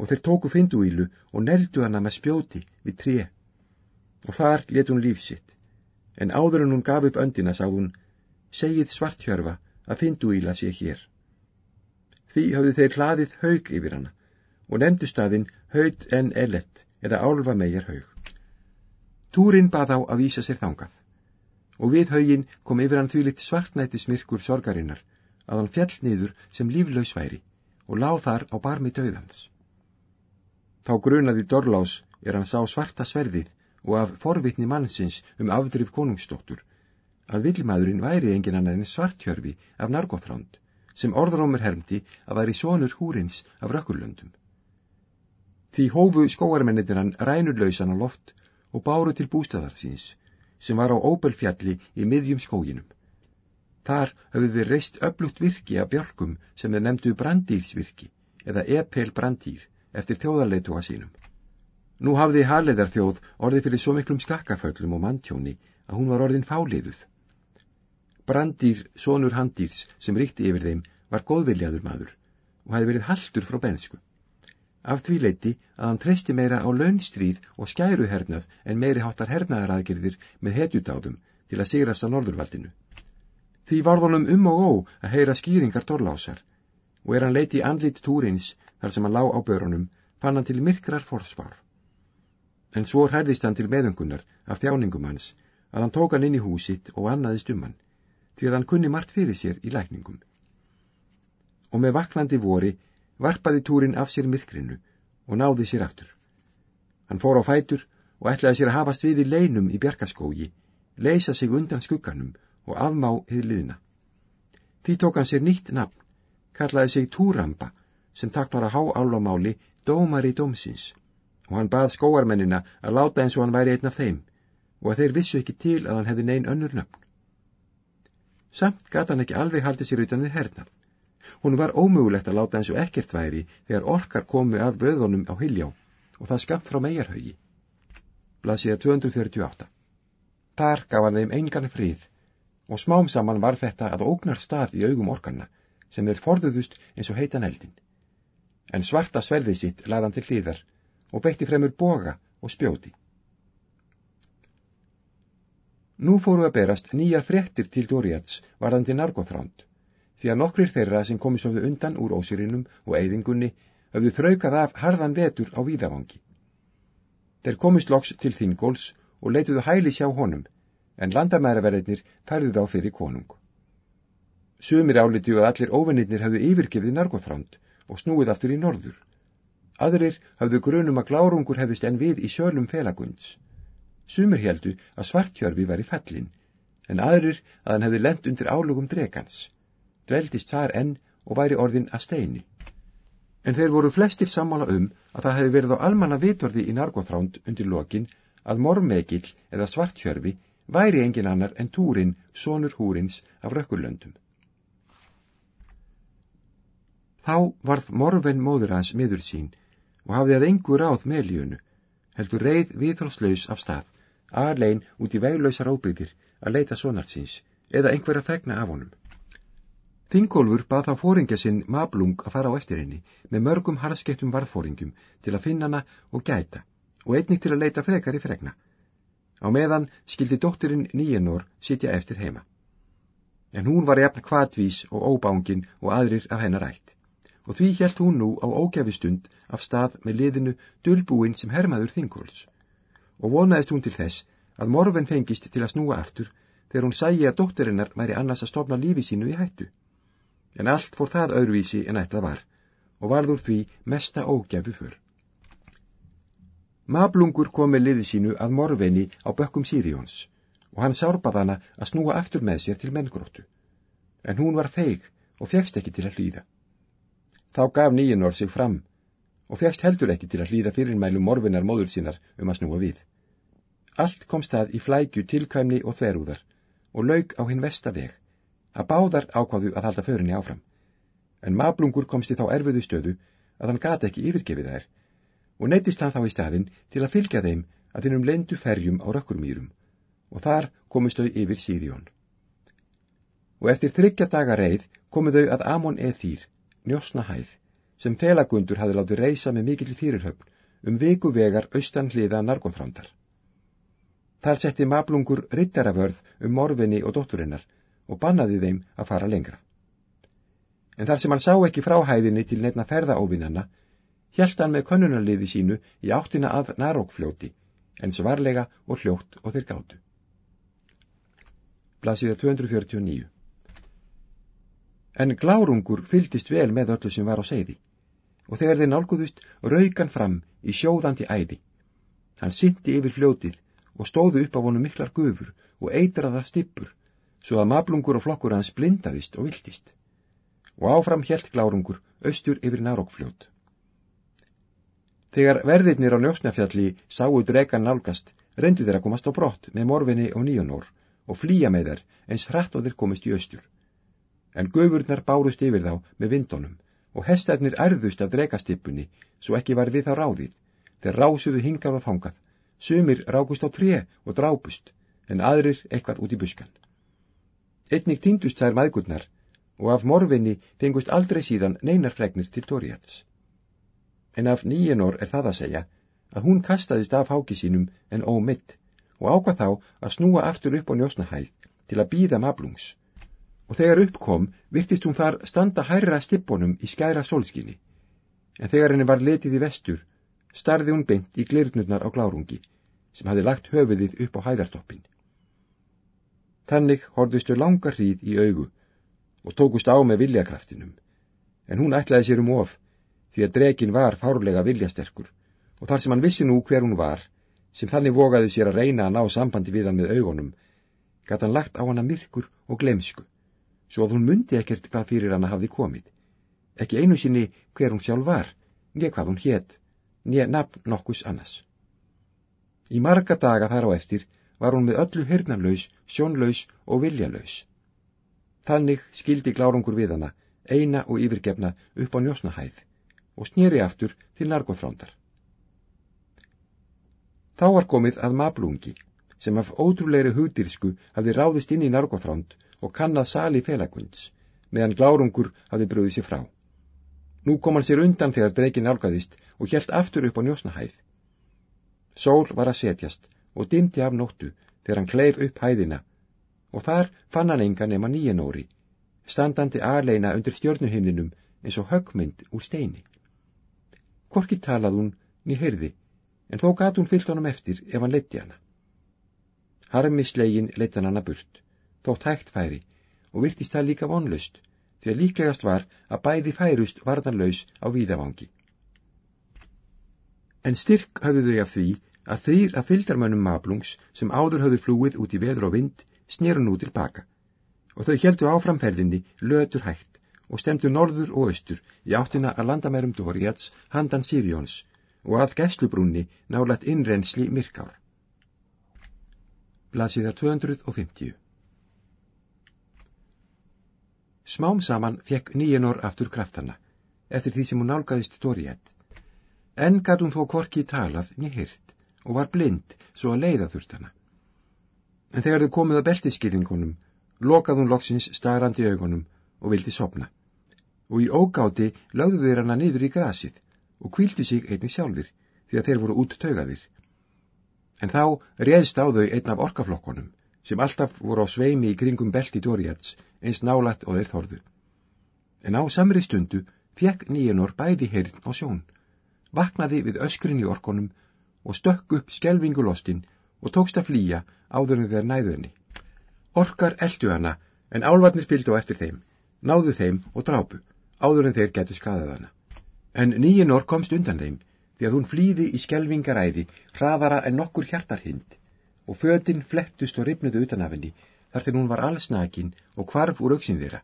og þeir tóku finduílu og neldu hana með spjóti við tré. Og þar let hún lífsitt. En áður en hún gaf upp öndina sáð hún, segið svarthjörfa að finduíla sé hér. Því höfðu þeir hlaðið haug yfir hana og nefndu staðinn haut en elett eða álfa megar haug. Túrin bað á að vísa sér þangað og við haugin kom yfir hann því lit svartnætti smirkur sorgarinnar að hann fjall niður sem líflaus væri og láð þar á barmi döðans. Þá grunaði Dorlás er hann sá svarta sverðið og af forvitni mannsins um afdrif konungstóttur að vilmaðurinn væri engin annar en svartjörfi af nargóþránd sem orðrómur hermdi að væri sonur húrins af rökkurlöndum. Því hófu skóarmennitir hann rænulausan á loft og báru til bústæðar síns, sem var á óbelfjalli í miðjum skóginum. Þar hafðu þeir reist öflugt virki af bjálkum sem þeir nefndu brandýrsvirki eða epel brandýr eftir þjóðarleituga sínum. Nú hafði Haliðar þjóð orðið fyrir svo miklum skakkaföllum og manntjóni að hún var orðin fáliðuð. Brandýr, sonur handýrs sem ríkti yfir þeim, var góðviljaður maður og hefði verið haldur frá bensku. Af því leiti að hann treysti meira á launstríð og skæruhernað en meiri háttar hernaðaraðgerðir með hetjutáðum til að sigrast á norðurvaldinu. Því varðunum um og ó að heyra skýringar dorlásar og er hann leiti andlit túrins þar sem hann lá á börunum fann hann til myrkrar forspár. En svo hærðist hann til meðöngunar af þjáningum hans að hann tók hann inn í húsitt og annaðist um hann því að hann kunni margt fyrir sér í lækningum. Og með vaknandi vori varpaði túrin af sér myrkrinu og náði sér aftur. Hann fór á fætur og ætlaði sér að hafast við í leinum í bjarkaskógi, leysa sig undan skugganum og afmá hið liðna. Því tók hann sér nýtt nafn, kallaði sig Túramba, sem taknar að há álamáli dómari dómsins, og hann bað skóarmennina að láta eins og hann væri einn af þeim, og að þeir vissu ekki til að hann hefði neyn önnur nöfn. Samt gata hann ekki alveg haldið sér utan við hernað. Hún var ómögulegt að láta eins og ekkert væri þegar orkar komu af böðunum á Hiljá og það skamt frá megarhaugi. Blasiða 248 Þar gaf hann þeim engan fríð og smám saman var þetta að ógnar stað í augum orkanna sem þeir forðuðust eins og heitan eldin. en svarta sverðið sitt laðan til hlýðar og beitti fremur boga og spjóti. Nú fóru að berast nýjar fréttir til Dóriats varðandi narkóþránd, því að nokkrir þeirra sem komið svo við undan úr ósýrinum og eyðingunni höfðu þraukað af harðan vetur á víðavangi. Þeir komist loks til Þingóls og leituðu hæli sjá honum, en landamæraverðinir færðu þá fyrir konung. Sumir áliti og allir óvinnirnir hafðu yfirgefið narkóþránd og snúið aftur í norður. Aðrir hafðu grunum að glárungur hefðist en við í sjölum felagunds. Sumir heldu að svartjörfi var í fallin, en aðrir að hann hefði lent undir álugum dregans. Dveldist þar enn og væri orðin að steini. En þeir voru flestir sammála um að það hefði verið á almanna vitorði í narkóþránd undir lokin að mormegill eða svartjörfi væri engin annar en túrin, sonur húrins af rökkurlöndum. Þá varð morven móður hans miður sín og hafði að engu ráð meðlíunu, heldur reið viðhálslaus af stað, aðlein út í veglausar ábyggðir að leita sonartsins eða einhverja fregna af honum. Þingólfur bað þá fóringja sinn mablung að fara á eftir henni með mörgum harðskettum varðfóringum til að finna hana og gæta og einnig til að leita frekar í fregna. Á meðan skildi dótturinn nýjenor sitja eftir heima. En hún var jafn kvatvís og óbángin og aðrir af hennar ætt og því hjælt hún nú á ógæfistund af stað með liðinu dölbúin sem hermaður þingóls og vonaðist hún til þess að morfen fengist til að snúa aftur þegar hún sægi að dótturinnar væri annars að stopna lífi sínu í hættu. En allt fór það öðruvísi en ætlað var og varður því mesta ógæfu fyrr. Mablungur kom með liði sínu að morfeni á bökkum Sýrjóns og hann sárbað hana að snúa aftur með sér til menngróttu. En hún var feig og fegst ekki til að hlýða. Þá gaf nýjunor sig fram og fegst heldur ekki til að hlýða fyrirmælum morfinar móður sínar um að snúa við. Allt komst það í flækju tilkvæmni og þverúðar og laug á hinn vestaveg að báðar ákváðu að halda förinni áfram. En mablungur komst í þá erfiðu stöðu að hann gata ekki yfirgefið þær og neytist hann þá í staðin til að fylgja þeim að þeim lendu ferjum á rökkurmýrum og þar komist þau yfir Sýrjón. Og eftir þryggja daga reið komu þau að Amon eðþýr njósna hæð, sem felagundur hafi látið reysa með mikill fyrirhöfn um viku vegar austan hliða narkonframdar. Þar setti mablungur rittaraförð um morfinni og dótturinnar og bannaði þeim að fara lengra. En þar sem hann sá ekki frá hæðinni til nefna ferðaóvinnanna, hjælt hann með könnunarliði sínu í áttina að narókfljóti, en svarlega og hljótt og þeir gáttu. Blasiða 249 En glárungur fyldist vel með öllu sem var á segði og þegar þeir nálguðust raukan fram í sjóðandi æði. Hann syndi yfir fljótið og stóðu upp á honum miklar gufur og eitraða stippur svo að mablungur og flokkur hans blindaðist og viltist. Og áfram helt glárungur austur yfir nárókfljót. Þegar verðirnir á njósnafjalli sáu dregan nálgast, reyndu þeir að komast á brott með morfinni og nýjonór og flýja með þeir eins hratt og þeir komist í austur en gufurnar bárust yfir þá með vindunum og hestarnir erðust af dregastippunni svo ekki var við þá ráðið, þeir rásuðu hingað og fangað, sumir rákust á tré og drápust, en aðrir eitthvað út í buskan. Einnig týndust þær maðgurnar og af morfinni fengust aldrei síðan neinar fregnir til Tóriats. En af nýjenor er það að segja að hún kastaðist af háki sínum en ómitt og ákvað þá að snúa aftur upp á njósnahæð til að býða mablungs og þegar uppkom virtist hún þar standa hærra stippunum í skæra sólskinni, en þegar henni var letið í vestur, starði hún beint í glirnurnar á glárungi, sem hafi lagt höfuðið upp á hæðarstoppin. Þannig horðustu langa hríð í augu og tókust á með viljakraftinum, en hún ætlaði sér um of, því að dregin var fárlega viljasterkur, og þar sem hann vissi nú hver hún var, sem þannig vogaði sér að reyna að ná sambandi við hann með augunum, gæti hann lagt á hana myrkur og glemsku svo að hún myndi ekkert hvað fyrir hana hafði komið. Ekki einu sinni hver hún sjálf var, nýja hvað hún hétt, nýja nafn nokkus annars. Í marga daga þar á eftir var hún með öllu hirnanlaus, sjónlaus og viljalös. Þannig skildi glárungur við hana, eina og yfirgefna upp á njósnahæð og snýri aftur til narkóþrándar. Þá var komið að mablungi, sem af ótrúleiri hugdirsku hafði ráðist inn í narkóþránd og kannað sali felagunds, meðan glárungur hafi bröðið sér frá. Nú kom hann sér undan þegar dreikin álgaðist og hjælt aftur upp á njósnahæð. Sól var að setjast og dimti af nóttu þegar hann kleif upp hæðina og þar fann hann enga nema nýjanóri, standandi aðleina undir stjörnuhimninum eins og högmynd úr steini. Korki talað hún ný heyrði, en þó gat hún fyllt honum eftir ef hann leti hana. Harmislegin leti hann hana burt, þótt hægt færi, og virtist það líka vonlust, því að líklegast var að bæði færust varðanlaus á víðavangi. En styrk hafðu þau af því að þrýr að fyldarmönnum mablungs sem áður hafðu flúið út í veður og vind snýru nú tilbaka og þau heldu áframferðinni lötur hægt og stemdu norður og austur í áttina að landamærum Dóriats handan Sirjóns og að gæslubrúnni nálat innrensli Myrkár. Blasiðar 250 Smám saman fekk nýjanor aftur kraftana eftir því sem hún nálgæðist Dóriat. Enn gæt hún þó korki talað niður hirt og var blind svo að leiða þurft hana en þegar þau komið að beltiskýringunum, lokað hún loksins starrandi augunum og vildi sopna. Og í ógáti lögðu þeir hana niður í grasið og kvíldi sig einni sjálfur því að þeir voru út taugaðir. En þá réðst á þau einn af orkaflokkonum sem alltaf voru á sveimi í kringum belti Dóriats eins nálat og þeir þorðu. En á samri stundu fekk nýjanor bæði heyrn og sjón, vaknaði við öskrin í orkonum og stökk upp skjelvingulostinn og tókst að flýja áður en þeir næðuðni. Orkar eldu hana, en álvarnir fylgdu á eftir þeim, náðu þeim og drápu, áður en þeir getu skadað hana. En nýjinor komst undan þeim, því að hún flýði í skelvingaræði, hraðara en nokkur hjartarhind, og fötinn flettust og ripnuðu utan af henni, þar til hún var allsnakin og kvarf úr auksin þeirra,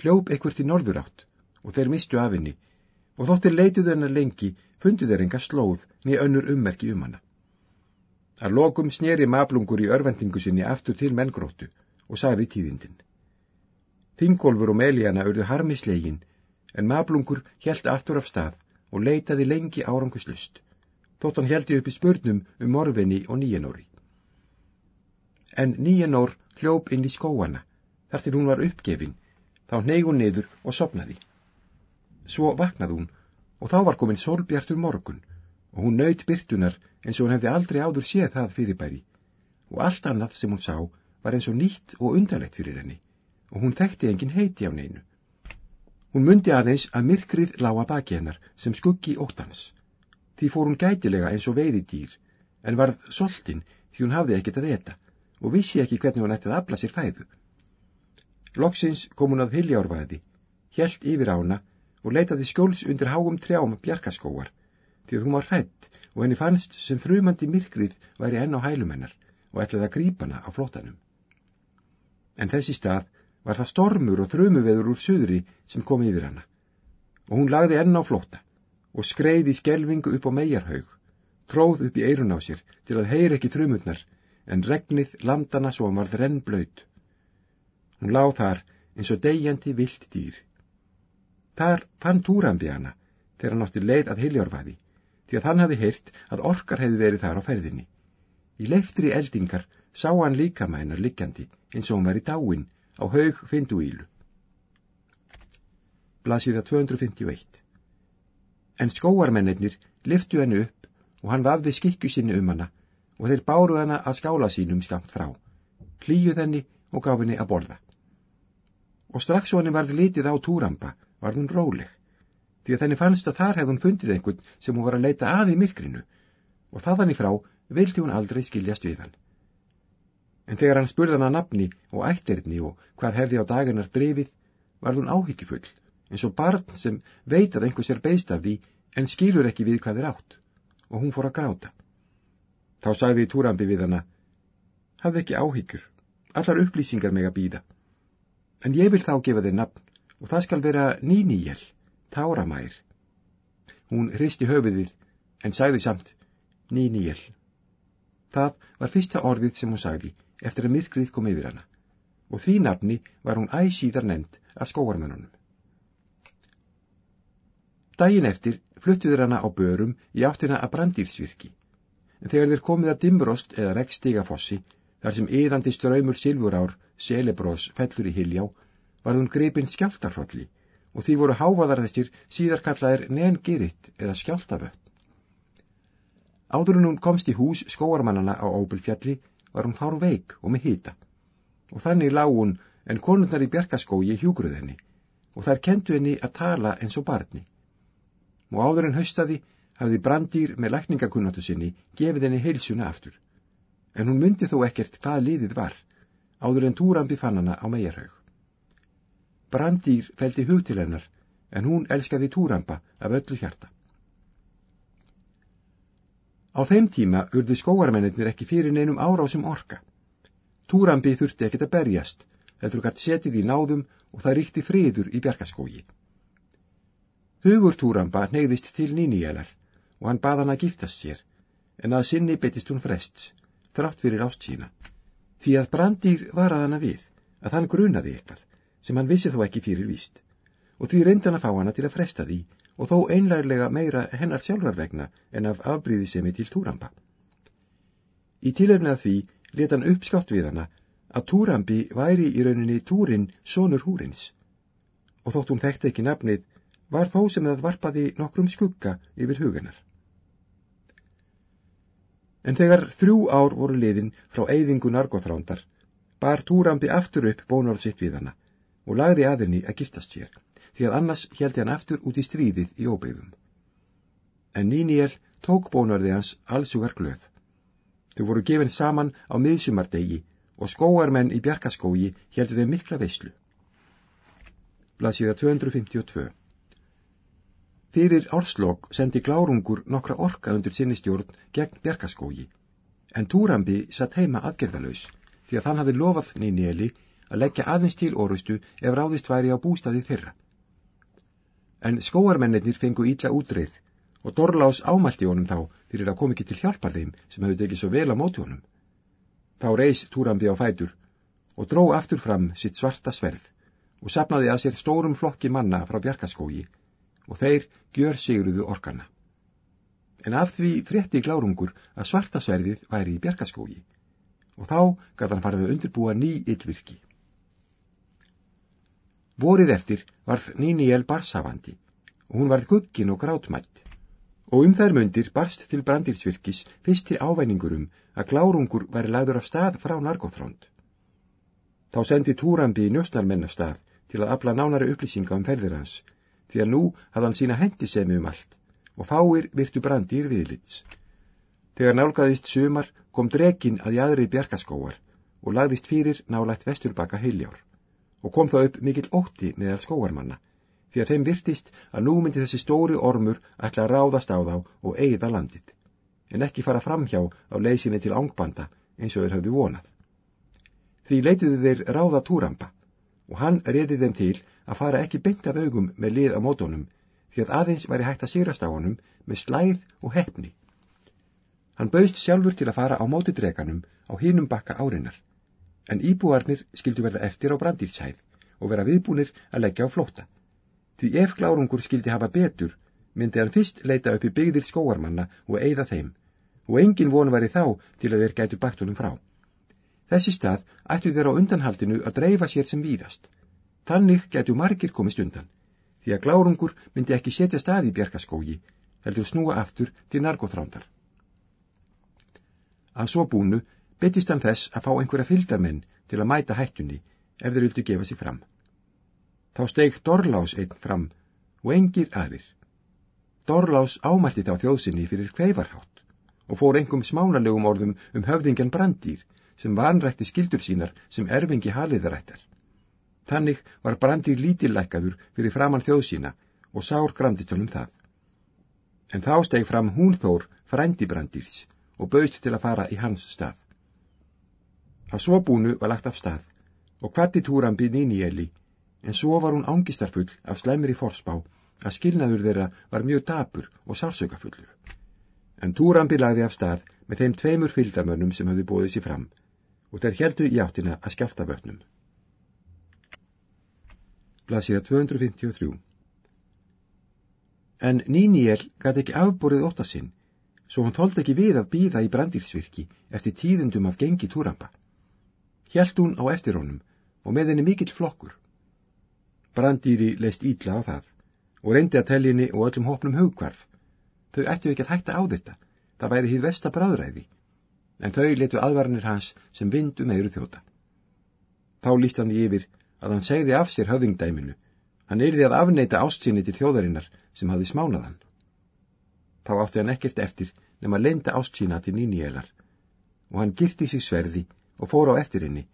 hljóp eitthvað til norður átt, og þeir mistu af henni, og þóttir leituðu hennar lengi, fundu þeir enga slóð niður önnur ummerki um hana. Að lokum sneri mablungur í örvendingu sinni aftur til menngróttu og sagði tíðindin. Þingolfur og Melíana urðu harmislegin, en mablungur hjælti aftur af stað og leitaði lengi áranguslust, þótt hann hjælti upp í spurnum um morfinni og nýjanóri. En nýjanór hljóp inn í skóana, þar til hún var uppgefin, þá neyg hún niður og sopnaði. Svo vaknaði hún, og þá var komin sólbjartur morgun, og hún nöyt byrtunar eins og hún hefði aldrei áður séð það fyrirbæri og allt annað sem hún sá var eins og nýtt og undarlegt fyrir henni og hún þekkti engin heiti á neinu. Hún myndi aðeins að myrkrið lága baki hennar sem skuggi óttans. Því fór hún gætilega eins og veiði dýr en varð soltin því hún hafði ekkert að eta og vissi ekki hvernig hún ætti að afla sér fæðu. Loksins kom hún að hiljárvæði, hjælt yfir ána og leitaði skjóls undir háum trjám bjarkaskóar því að hún var hrætt og henni fannst sem þrjumandi myrkrið væri enn á hælumennar og ætlaði að grípana á flótanum. En þessi stað var það stormur og þrjumuveður úr söðri sem kom yfir hana og hún lagði enn á flóta og skreiði skelvingu upp á megarhaug, tróð upp í eirun á sér til að heyr ekki þrjumurnar en regnið landana svo marð renn blöyt. Hún láð þar eins og degjandi vilt dýr. Þar fann túrambi hana þegar hann átti leið að hiljárfaði því að hann hafi heyrt að orkar hefði verið þar á ferðinni. Í leiftri eldingar sá hann líka mænar likjandi eins og hann var í dáin á haug finduílu. Blasiða 251 En skóarmennir liftu hennu upp og hann vafði skikku sinni um hana og þeir báru hana að skála sínum skamt frá, klíuð henni og gaf henni að borða. Og strax svo henni varð litið á túramba varð hún róleg. Því að þenni fannst að þar hefði hún fundið einhvern sem hún var að leita að í myrkrinu. Og þaðan í frá vildi hún aldrei skiljast við hann. En þegar hann spurði hann að nafni og ættirni og hvað hefði á dagarnar drifið, var hún áhyggjufull, eins og barn sem veit að einhvers er beist af því en skilur ekki við hvað er átt, og hún fór að gráta. Þá sagði Túrambi við hana, hafði ekki áhyggjur, allar upplýsingar meg að býða, en ég vil þá gefa þér nafn og það skal vera nýníjel táramær. Hún hristi höfuðið en sagði samt nýníel. Það var fyrsta orðið sem hún sagði eftir að myrkrið kom yfir hana og því nafni var hún æsíðar nefnd af skóarmennunum. Dægin eftir fluttuður hana á börum í áttina að brandýrsvirki en þegar þeir komið að dimbrost eða rekkstígafossi þar sem yðandi ströymur silfurár, selebrós, fellur í hiljá var hún greipinn skjáltarhrolli og því voru háfaðar þessir síðar kallaðir nengiritt eða skjáltavötn. Áður en hún komst í hús skóarmannana á Óbelfjalli var hún fár veik og með hýta og þannig lág hún en konundar í bjarkaskógi hjúgruð henni og þær kentu henni að tala eins og barni. Og áður en haustaði hafði brandýr með lækningakunnatu sinni gefið henni heilsuna aftur. En hún myndi þó ekkert hvað liðið var, áður en túrambi fann hana á megarhaug. Brandýr feldi hug til hennar, en hún elskaði túramba af öllu hjarta. Á þeim tíma urði skóarmennir ekki fyrir neinum árásum orka. Túrambi þurfti ekkert að berjast, heldur gætt setið í náðum og það ríkti friður í bjarkaskógi. Hugur Túramba neyðist til nýníjalar og hann bað hann að giftast sér, en að sinni betist hún frests, þrátt fyrir ást sína. Því að brandýr var að hana við, að hann grunaði eitthvað, sem hann vissi þó ekki fyrir víst, og því reyndan að fá hana til að fresta því, og þó einlærlega meira hennar sjálfarvegna en af afbríðisemi til Túramba. Í tilöfnað því let hann uppskátt við hana að Túrambi væri í rauninni Túrin sonur húrins, og þótt hún þekkti ekki nafnið, var þó sem það varpaði nokkrum skugga yfir hugunar. En þegar þrjú ár voru liðin frá eyðingu narkotrándar, bar Túrambi aftur upp bónorð sitt við hana og lagði að henni að giftast sér, því að annars held hann aftur út í stríðið í óbyggðum. En Níniel tók bónorði hans allsugar glöð. Þau voru gefin saman á miðsumardegi og skóarmenn í bjarkaskógi heldu þau mikla veislu. Blasiða 252 Fyrir árslokk sendi Glárungur nokkra orka undir sinni stjórn gegn Bjarkaskógi, en Túrambi satt heima aðgerðalös því að þann hafi lofað Nínieli að leggja aðeins til orustu ef ráðist væri á bústaði þeirra. En skóarmennir fengu ítla útreið og Dorlás ámælti honum þá fyrir að kom ekki til hjálpar þeim sem hefðu tekið svo vel á móti honum. Þá reys Túrambi á fætur og dró aftur fram sitt svarta sverð og sapnaði að sér stórum flokki manna frá Bjarkaskógi og þeir gjör sigruðu orkana. En af því frétti glárungur að svartasverðið væri í bjarkaskógi og þá gæti hann farið að undirbúa ný yllvirki. Vorið eftir varð Níniel barsafandi og hún varð guggin og grátmætt og um þær mundir barst til brandirsvirkis fyrsti ávæningur um að glárungur væri lagður af stað frá narkóþránd. Þá sendi Túrambi njósnarmenn af stað til að afla nánari upplýsinga um ferðir hans því að nú hafði hann sína hendisemi um allt og fáir virtu brandir viðlits. Þegar nálgæðist sumar kom dregin að jæðrið bjarkaskóar og lagðist fyrir nálægt vesturbaka heiljár og kom það upp mikill ótti meðal skóarmanna því að þeim virtist að nú myndi þessi stóri ormur ætla að ráðast á þá og eigða landið en ekki fara framhjá á leysinni til ángbanda eins og þeir hafðu vonað. Því leituðu þeir ráða túramba og hann reyði þeim til að fara ekki beint af augum með lið á mótónum því að aðeins væri hægt að sýrast á honum með slæð og hefni. Hann bauðst sjálfur til að fara á mótidreganum á hínum bakka árinar, en íbúarnir skildu verða eftir á brandýrshæð og vera viðbúnir að leggja á flóta. Því ef glárungur skildi hafa betur, myndi hann fyrst leita upp í byggðir skóarmanna og eigða þeim, og engin von væri þá til að þeir gætu baktunum frá. Þessi stað ættu þeir á undanhaldinu að dreifa sér sem víðast, Þannig getur margir komist undan, því að glárungur myndi ekki setja stað í bjarkaskógi, heldur snúa aftur til narkóþrándar. Að svo búnu betist hann þess að fá einhverja fylgdarmenn til að mæta hættunni ef þeir vildu gefa sér fram. Þá steig Dorlás einn fram og engir aðrir. Dorlás ámælti þá þjóðsynni fyrir hveifarhátt og fór engum smánalegum orðum um höfðingjan brandýr sem vanrætti skildur sínar sem erfingi haliðarættar. Þannig var brandir lítillækkaður fyrir framann þjóð sína og sár grandistunum það. En þá steg fram hún þór frændi brandirs og bauðst til að fara í hans stað. Að svo búnu var lagt af stað og hvati túrambi Nínieli, en svo var hún ángistarfull af slemri fórspá að skilnaður þeirra var mjög dapur og sársökafullur. En túrambi lagði af stað með þeim tveimur fylgdarmönnum sem hafði bóðið sér fram og þeir heldu í áttina að skjálta vötnum blasíða 253. En Níniel gæti ekki afborið óta sinn, svo hann þóldi ekki við að býða í brandilsvirki eftir tíðundum af gengi túrampa. Hjælt hún á eftir honum og með henni mikill flokkur. Brandýri leist ítla á það og reyndi að tellinni og öllum hópnum hugkvarf. Þau ættu ekki að hætta á þetta, það væri hýð vesta bráðræði, en þau letu aðvarnir hans sem vindu meiru þjóta. Þá líst hann yfir að hann segði af sér höfðingdæminu, hann yrði að afneita ástsinni til þjóðarinnar sem hafi smánaðan. Þá átti hann ekkert eftir nema lenda ástsína til nýniélar og hann girti sig sverði og fór á eftirinni,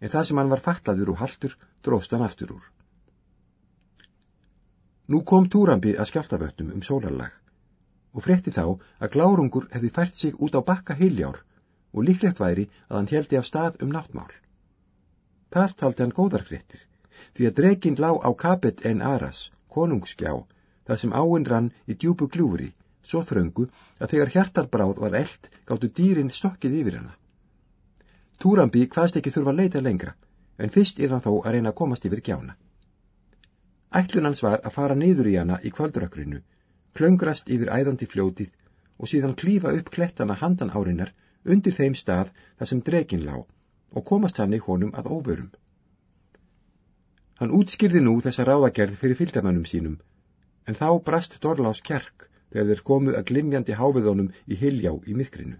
en það sem hann var fallaður og haltur dróst hann aftur úr. Nú kom Túrambi að skjáltavöttum um sólarlag og frétti þá að glárungur hefði fært sig út á bakka hiljár og líklegt væri að hann heldi af stað um náttmál. Það taldi hann góðar fréttir, því að dreginn lá á kapet en aras, konungsgjá, þar sem áinn rann í djúbu gljúfri, svo þröngu að þegar hjartarbráð var eld gáttu dýrin stokkið yfir hana. Túrambi hvaðst ekki þurfa að leita lengra, en fyrst er hann þó að reyna að komast yfir gjána. Ætlun hans var að fara niður í hana í kvöldrökkrinu, klöngrast yfir æðandi fljótið og síðan klífa upp klettana handan árinar undir þeim stað þar sem dregin lá og komast hann í honum að óvörum. Hann útskýrði nú þessa ráðagerð fyrir fylgdarmannum sínum, en þá brast Dorlás kjark þegar þeir komu að glimjandi háfiðónum í hiljá í myrkrinu.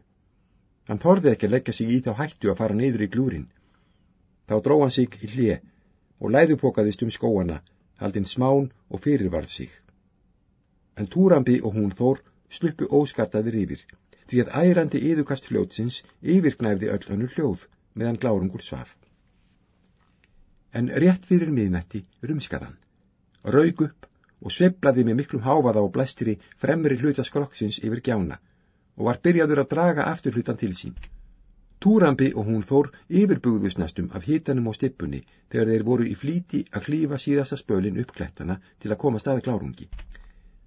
Hann þorði ekki að leggja sig í þá hættu að fara niður í glúrin. Þá dró hann sig í hljé og læðupokaðist um skóana haldinn smán og fyrirvarð sig. En Túrambi og hún þór sluppu óskattaðir yfir, því að ærandi yðukast fljótsins yfirknæfði öll önnur hljóð meðan glárungur svaf. En rétt fyrir miðnætti rumskaðan, raug upp og sveblaði með miklum háfaða og blæstiri fremri hluta skrokksins yfir gjána og var byrjaður að draga aftur hlutan til sín. Túrambi og hún þór yfirbúðusnastum af hitanum og stippunni þegar þeir voru í flíti að klífa síðasta spölin upp klettana til að koma staði klárungi.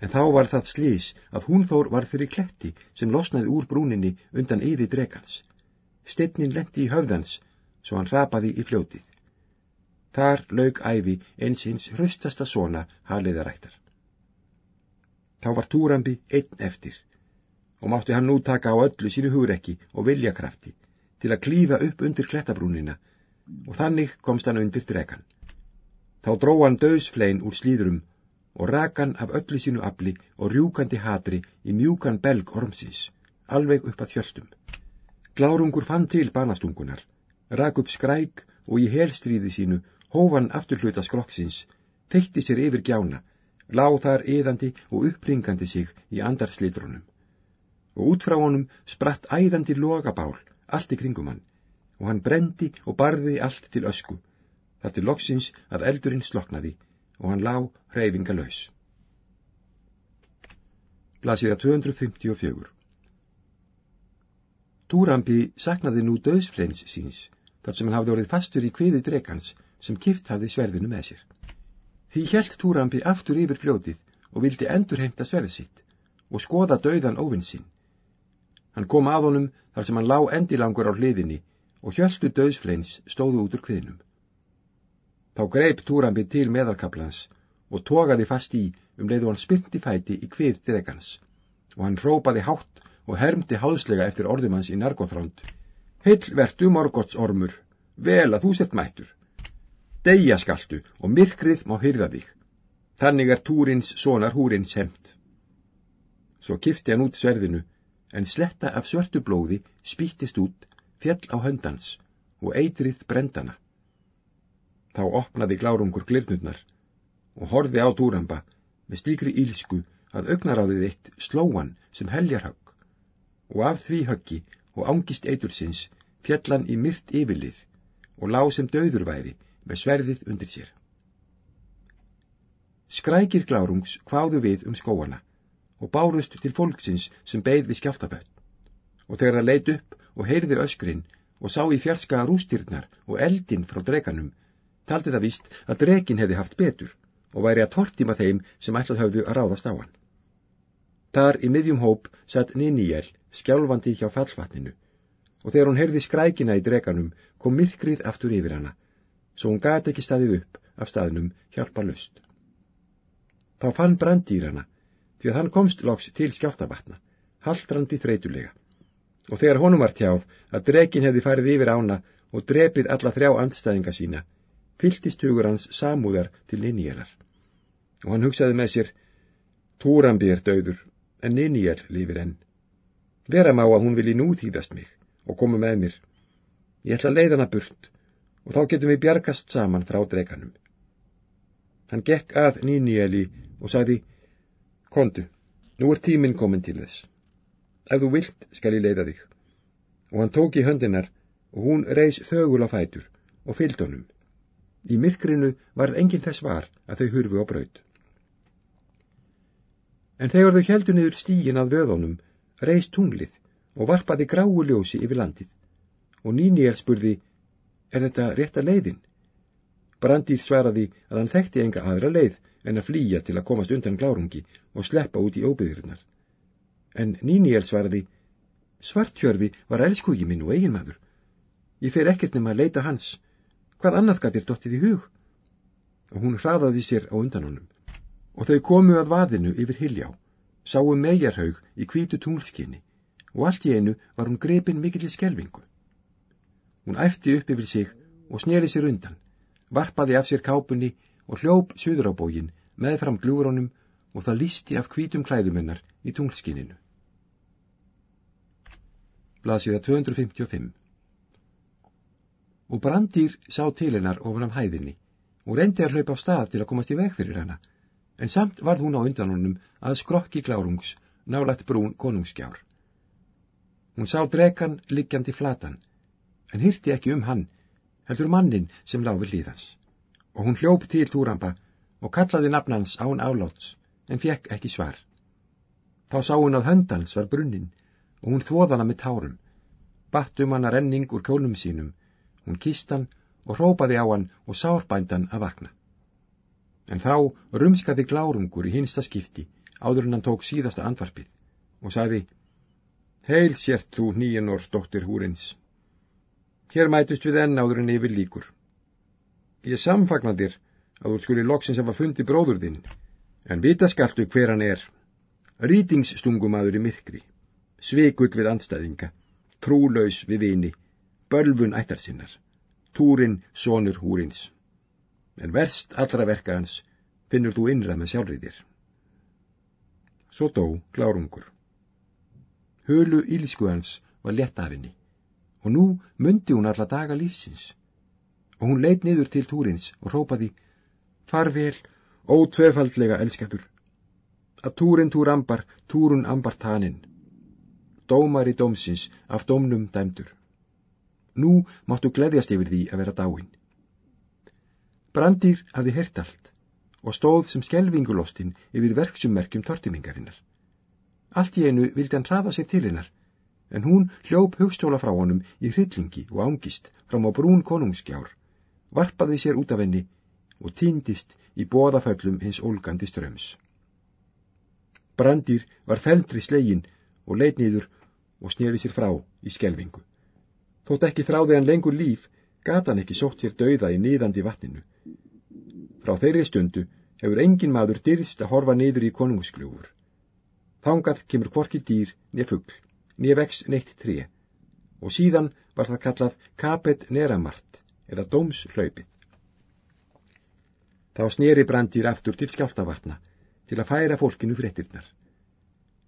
En þá var það slís að hún þór var fyrir kletti sem losnaði úr brúninni undan yði dregans. Steinnin lendi í höfðans, svo hann rapaði í fljótið. Þar laug æfi einsins hröstasta svona haliðarættar. Þá var Túrambi einn eftir og mátti hann nú taka á öllu sínu hugrekki og viljakrafti til að klífa upp undir klettabrúnina og þannig komst hann undir drekan. Þá dró hann döðsflein úr slíðrum og rakan af öllu sínu afli og rjúkandi hatri í mjúkan belg ormsins, alveg upp að þjöldum. Glárungur fann til banastungunar, rak upp skræk og í helstríði sínu hófan afturhluta skrokksins, teitti sér yfir gjána, láð þar eðandi og uppringandi sig í andarslítrunum. Og út frá honum spratt æðandi logabál allt í kringum hann og hann brendi og barði allt til ösku þar til loksins að eldurinn sloknaði og hann lá hreyfinga laus. Blasiða 254 Túrambi saknaði nú döðsfleins síns þar sem hann hafði orðið fastur í kviði drekans sem kift hafði sverðinu með sér. Því hjælt Túrambi aftur yfir fljótið og vildi endur heimta sverð sitt og skoða döðan óvinn sinn Hann kom að honum þar sem hann lá endilangur á hliðinni og hjöldu döðsfleins stóðu út úr kviðnum. Þá greip Túrambi til meðalkaplans og togaði fast í um leiðu hann spyrndi fæti í kvið dregans og hann rópaði hátt og hermdi háðslega eftir orðum hans í narkóþránd. Heill vertu morgotsormur, vel að þú sett mættur. Deyja skaltu og myrkrið má hyrða þig. Þannig er túrins sonar húrins hemt. Svo kifti hann út sverðinu en sletta af svörtu blóði spýttist út, fjall á höndans og eitrið brendana. Þá opnaði glárungur glirnurnar og horfi á dúramba með stíkri ílsku að augnaráðið eitt slóan sem heljarhögg og af því höggi og ángist eitursins fjallan í myrt yfirlið og lág sem döður væri með sverðið undir sér. Skrækir glárungs hvaðu við um skóana og bárust til fólksins sem beigð við skjáltafött. Og þegar það leit upp og heyrði öskrin og sá í fjarska rústýrnar og eldin frá dreganum, taldi það vist að dregin hefði haft betur og væri að tortíma þeim sem ætlað höfðu að ráðast á hann. Þar í miðjum hóp satt Ninníel skjálfandi hjá fallfatninu og þegar hún heyrði skrækina í dreganum kom myrkrið aftur yfir hana, svo hún gati ekki staðið upp af staðnum hjálpa löst. Þá fann brandýrana því að hann komst loks til skjáltavatna, haldrandi þreytulega. Og þegar honum var tjáð að drekin hefði farið yfir ána og drepið alla þrjá andstæðinga sína, fylltist hugur hans samúðar til Ninjélar. Og hann hugsaði með sér, Túrambi er döður, en Ninjél lifir enn. Vera má að hún vilji nú þýðast mig og koma með mér. Ég ætla að leiða hana burt og þá getum við bjargast saman frá dreganum. Hann gekk að Ninjéli og sagði, Kondu, nú er tíminn komin til þess. Ef þú vilt skal ég leiða þig. Og hann tók í höndinar og hún reys þögul á fætur og fylgd honum. Í myrkrinu varð enginn þess var að þau hurfu á braud. En þegar þau heldu niður stígin að vöðunum, reist tunglið og varpaði gráu ljósi yfir landið. Og Níniel spurði, er þetta rétta leiðin? Brandýr svaraði að hann þekkti enga aðra leið en að flýja til að komast undan glárungi og sleppa út í óbyðurinnar. En Níniel svaraði, svartjörfi var elskugi minn og eiginmaður. Ég fer ekkert nema að leita hans Hvað annað gætir dottið í hug? Og hún hraðaði sér á undan honum. Og þau komu að vaðinu yfir hiljá, sáu megarhaug í kvítu tunglskinni og allt í einu var hún grepin mikill í skelvingu. Hún æfti upp yfir sig og sneri sér undan, varpaði af sér kápunni og hljóp söður á bógin með fram glúronum og það lísti af kvítum klæðumennar í tunglskinninu. Blasiða 255 og brandýr sá til hennar ofan af hæðinni og reyndi að hlaupa á stað til að komast í veg fyrir hana, en samt varð hún á undan honum að skrokki glárungs nálægt brún konungsgjár. Hún sá drekan liggjandi flatan, en hyrti ekki um hann, heldur mannin sem láfi hlýðans, og hún hljóp til Túramba og kallaði nafnans án áláts, en fekk ekki svar. Þá sá hún að höndans var brunnin, og hún þóðana með tárum, batt um hana renning úr kjólum sínum, Hún kýst hann og rópaði á hann og sárbændan að vakna. En þá rumskaði glárungur í hinsta skipti áður en hann tók síðasta andvarpið og sagði Heil sért þú nýjanor, dóttir húrins. Hér mætust við enn áður en yfir líkur. Ég samfagnar þér að þú skuli loksins hafa fundi bróður þinn, en vita skaltu hver hann er. Rýtingsstungumæður í myrkri, sveikull við andstæðinga, trúlaus við vini, bölvun ættar sinnar, túrin sonur húrins. En verst allra verka hans finnur þú innra með sjálfriðir. Svo dó glárungur. Hölu ílsku hans var lett af henni og nú myndi hún alla daga lífsins og hún leit niður til túrins og rópaði Farvel, ótvefaldlega elskættur, að túrin túr ambar, túrun ambar taninn, dómar í dómsins af dómnum dæmdur. Nú máttu gleðjast yfir því að vera dáin. Brandir hafði hert allt og stóð sem skelvingulostinn yfir verksummerkjum tortimingarinnar. Allt í einu vildi hann hraða sér til hennar, en hún hljóp hugstóla frá honum í hryllingi og ángist fram á brún konungsgjár, varpaði sér út af henni og týndist í bóðaföllum hins ólgandi ströms. Brandir var feldri slegin og leit niður og snýri sér frá í skelvingu. Þótt ekki þráði hann lengur líf, gata hann ekki sótt sér dauða í niðandi vatninu. Frá þeirri stundu hefur engin maður dyrst að horfa niður í konungskljófur. Þángað kemur hvorki dýr, nýja fuggl, nýja vex neitt tré og síðan var það kallað kapet neramart eða dómshlaupið. Þá sneri brandir aftur til skjáltavatna til að færa fólkinu fréttirnar.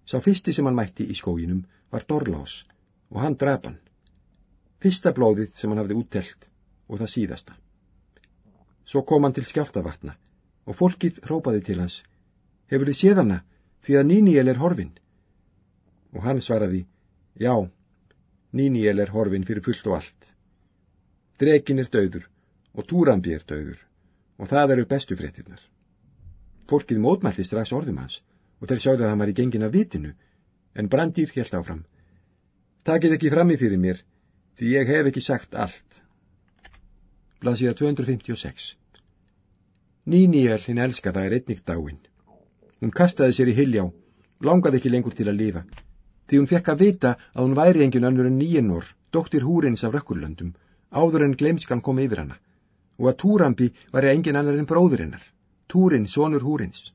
Sá fyrsti sem hann mætti í skóginum var Dorlás og hann draf hann fyrsta blóðið sem hann hafði úttelt og það síðasta. Svo kom hann til skjáltavatna og fólkið rópaði til hans, hefur þið séð hana því að Níniel er horfin? Og hann svaraði, já, Níniel er horfin fyrir fullt og allt. Drekin er döður og Túrambi er döður og það eru bestu fréttinnar. Fólkið mótmælti strax orðum hans og þeir sjáðu að hann var í gengin af vitinu, en Brandýr helt áfram. Takið ekki frammi fyrir mér, því ég hef ekki sagt allt. Blaðsíða 256 Níníel hinn elskaða er einnig dáin. Hún kastaði sér í hiljá, langaði ekki lengur til að lifa, því hún fekk að vita að hún væri engin önnur en nýjenor, dóttir húrins af rökkurlöndum, áður en gleimskan kom yfir hana, og að Túrambi væri engin annar en bróðurinnar, Túrin, sonur húrins.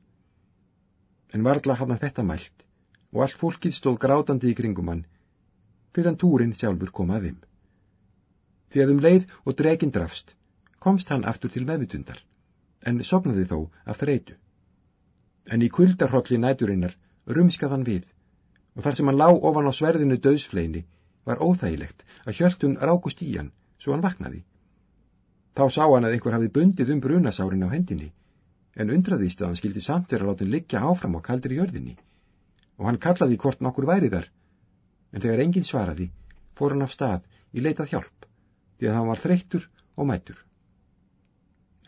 En varðla hafna þetta mælt, og allt fólkið stóð grátandi í kringum hann, fyrir hann Túrin sjálfur kom að þeim því að um leið og dregin drafst, komst hann aftur til meðvitundar, en sopnaði þó af þreitu. En í kuldarhrolli næturinnar rumskað hann við, og þar sem hann lá ofan á sverðinu döðsfleini var óþægilegt að hjöltun rákust í hann, svo hann vaknaði. Þá sá hann að einhver hafði bundið um brunasárin á hendinni, en undraðist að hann skildi samt vera látin liggja áfram á kaldri jörðinni, og hann kallaði hvort nokkur væri þar, en þegar enginn svaraði, fór hann af stað í leitað hjálp, því að hann var þreyttur og mættur.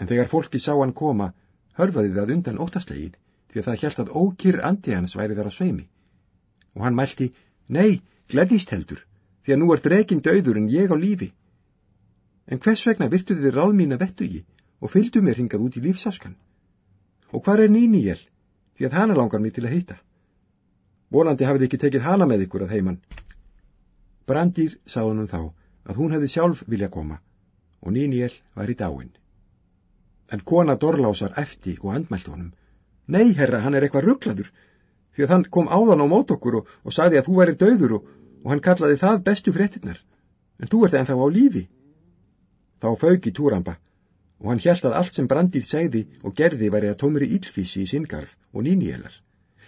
En þegar fólki sá hann koma, hörfaði það undan óttaslegið, því að það hjælt að ókýr andi hans væri þar á sveimi. Og hann mælti, nei, gledist heldur, því að nú er dregin döður en ég á lífi. En hvers vegna virtu þið ráð mín að vettu ég og fylgdu mér hingað út í lífsáskan? Og hvar er Níníel, því að hana langar mig til að heita? Volandi hafið ekki tekið hana með ykkur að heimann. Brandýr sá hann um þá að hún hefði sjálf vilja koma og Níniel var í dáin. En kona Dorlásar efti og andmælt honum. Nei, herra, hann er eitthvað ruggladur, því að hann kom áðan á mót okkur og, og sagði að þú væri döður og, og hann kallaði það bestu fréttinnar, en þú ert ennþá á lífi. Þá fauki Túramba og hann hjælt að allt sem Brandýr segði og gerði væri að tómri ílfísi í singarð og Nínielar.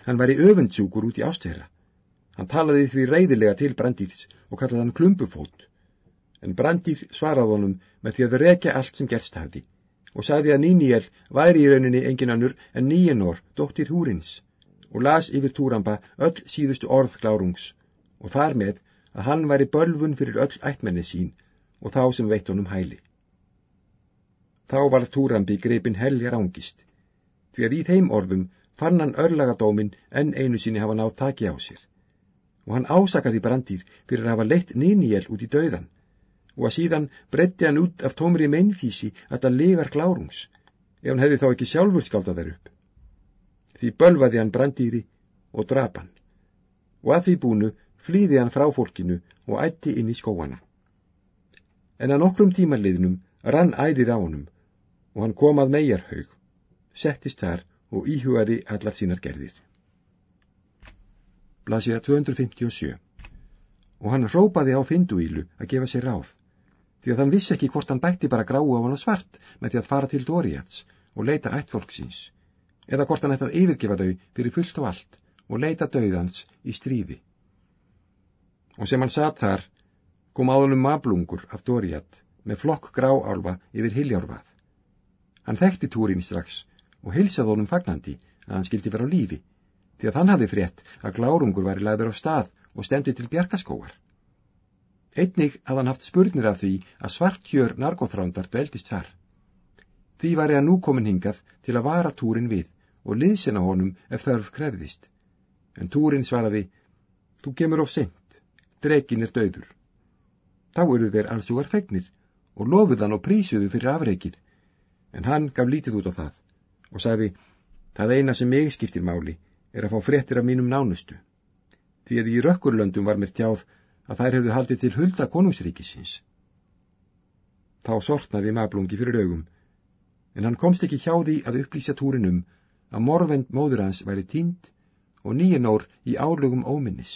Hann væri öfundsjúkur út í ástæðra. Hann talaði því reyðilega til Brandýrs og kallaði hann klumpufót. En Brandýr svaraði honum með því að rekja allt sem gerst hafði og sagði að Níniel væri í rauninni engin annur en Níenor, dóttir Húrins, og las yfir Túramba öll síðustu orð glárungs og þar með að hann væri bölfun fyrir öll ættmenni sín og þá sem veitt honum hæli. Þá varð Túrambi greipin heljar ángist, því að í þeim orðum fann hann örlagadómin en einu sinni hafa nátt taki á sér og hann ásakaði brandýr fyrir að hafa leitt Níniel út í dauðan og að síðan breytti hann út af tómri meinfísi að það legar glárungs ef hann hefði þá ekki sjálfur skaldað þær upp. Því bölvaði hann brandýri og drap hann. Og að því búnu flýði hann frá fólkinu og ætti inn í skóana. En að nokkrum tímanliðnum rann æðið á honum og hann kom að megarhaug, settist þar og íhugaði allar sínar gerðir. Blasja 257 og hann hrópaði á finduílu að gefa sér ráð því að hann vissi ekki hvort hann bætti bara gráu á hann svart með því að fara til Doriats og leita ættfólksins eða hvort hann ætti að yfirgefa þau fyrir fullt og allt og leita döðans í stríði. Og sem hann satt þar kom áðunum mablungur af Doriat með flokk gráálfa yfir hiljárvað. Hann þekkti túrin strax og hilsaði honum fagnandi að hann skildi vera á lífi því að hann hafði frétt að glárungur væri læður á stað og stemdi til bjarkaskóar. Einnig hafði hann haft spurnir af því að svartjör narkotrándar dveldist þar. Því væri hann nú komin hingað til að vara túrin við og liðsina honum ef þarf krefðist. En túrin svaraði, þú kemur of sent, dregin er döður. Þá eru þeir allsúgar fegnir og lofuðan og prísuðu fyrir afreikið, en hann gaf lítið út á það og sagði, það eina sem mig skiptir máli er að fá fréttir af mínum nánustu, því að í rökkurlöndum var mér tjáð að þær hefðu haldið til hulda konungsríkisins. Þá sortnaði mablungi fyrir augum, en hann komst ekki hjá því að upplýsa túrinum að morvend móður hans væri tínd og nýjanór í álögum óminnis,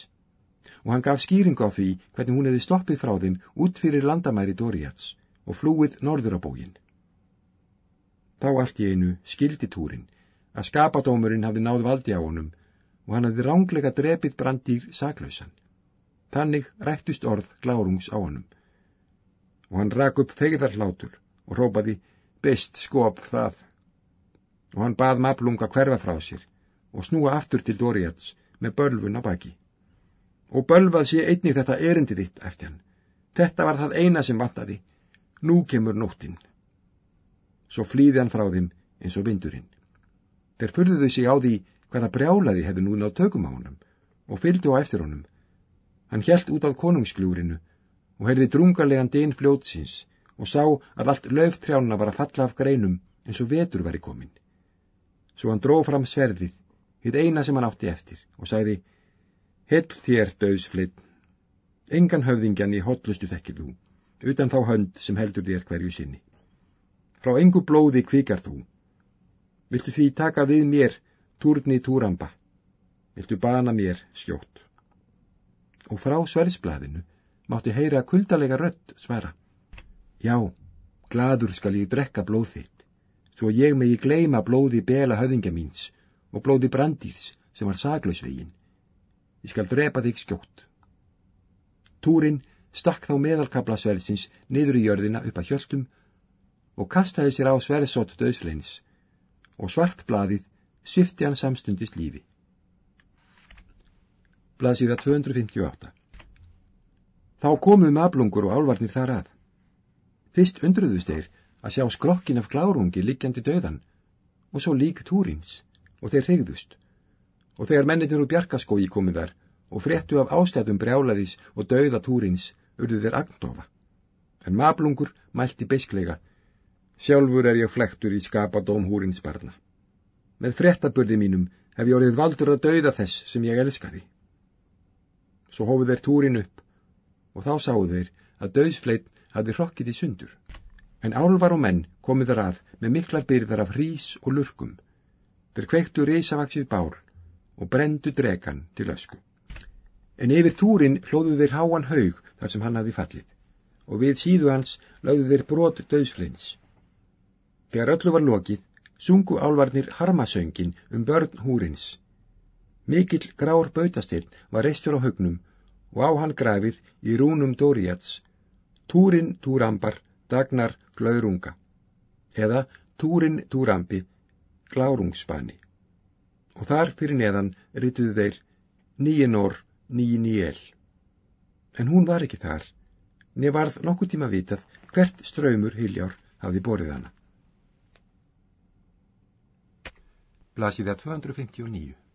og hann gaf skýringu á því hvernig hún hefði stoppið frá þeim út fyrir landamæri Doriats og flúið norður á bógin. Þá allt í einu skildi túrin að skapadómurinn hafði náð valdi á honum og hann hafði ránglega drepið brandýr saklausan. Þannig rættust orð glárungs á honum. Og hann rak upp fegðarhlátur og rópaði best skop það. Og hann bað mablunga hverfa frá sér og snúa aftur til Doriats með bölfun á baki. Og bölfað sé einnig þetta erindi þitt eftir hann. Þetta var það eina sem vantaði. Nú kemur nóttinn. Svo flýði hann frá þeim eins og vindurinn. Þeir fyrðuðu sig á því hvaða brjálaði hefði nú nátt tökum á honum og fylgdu á eftir honum. Hann hjælt út á konungsglúrinu og heyrði drungarlegan dyn fljótsins og sá að allt löftrjána var að falla af greinum eins og vetur var í komin. Svo hann dróð fram sverðið, hitt eina sem hann átti eftir, og sagði, Hell þér, döðsflitt, engan höfðingjan í hotlustu þekkir þú, utan þá hönd sem heldur þér hverju sinni. Frá engu blóði kvikar þú, Viltu því taka við mér túrni túramba? Viltu bana mér skjótt? Og frá sverðsblæðinu mátti heyra kuldalega rött svara. Já, Gladur skal ég drekka blóð þitt, svo ég megi gleima blóði bela höfðingja míns og blóði brandýrs sem var saglausvegin. Ég skal drepa þig skjótt. Túrin stakk þá meðalkablasverðsins niður í jörðina upp að hjöltum og kastaði sér á sverðsótt döðsleins og svart blaðið svifti hann samstundist lífi. Blaðsíða 258 Þá komum ablungur og álvarnir þar að. Fyrst undruðust þeir að sjá skrokkin af glárungi liggjandi döðan og svo lík túrins og þeir hrigðust. Og þegar mennitur úr bjarkaskói komið þar og fréttu af ástæðum brjálaðis og döða túrins urðu þeir agndofa. En mablungur mælti beisklega Sjálfur er ég flektur í skapadóm húrins barna. Með fréttaburði mínum hef ég orðið valdur að dauða þess sem ég elskaði. Svo hófuð þeir túrin upp og þá sáu þeir að döðsfleit hafði hrokkið í sundur. En álvar og menn komið þar að með miklar byrðar af hrís og lurkum. Þeir kveiktu risavaksið bár og brendu dregan til ösku. En yfir túrin hlóðu þeir háan haug þar sem hann hafði fallið og við síðu hans lögðu þeir brot döðsfleins. Þegar öllu var lokið, sungu álvarnir harmasöngin um börn húrins. Mikill grár bautastinn var reistur á högnum og á hann grafið í rúnum Dóriats, túrin túrambar, dagnar glaurunga, eða túrin túrambi, glárungsspani. Og þar fyrir neðan rituðu þeir nýjenor nýjiniel. En hún var ekki þar, nefnvarð nokkuð tíma vitað hvert ströymur hiljár hafði borið hana. Blasiða 259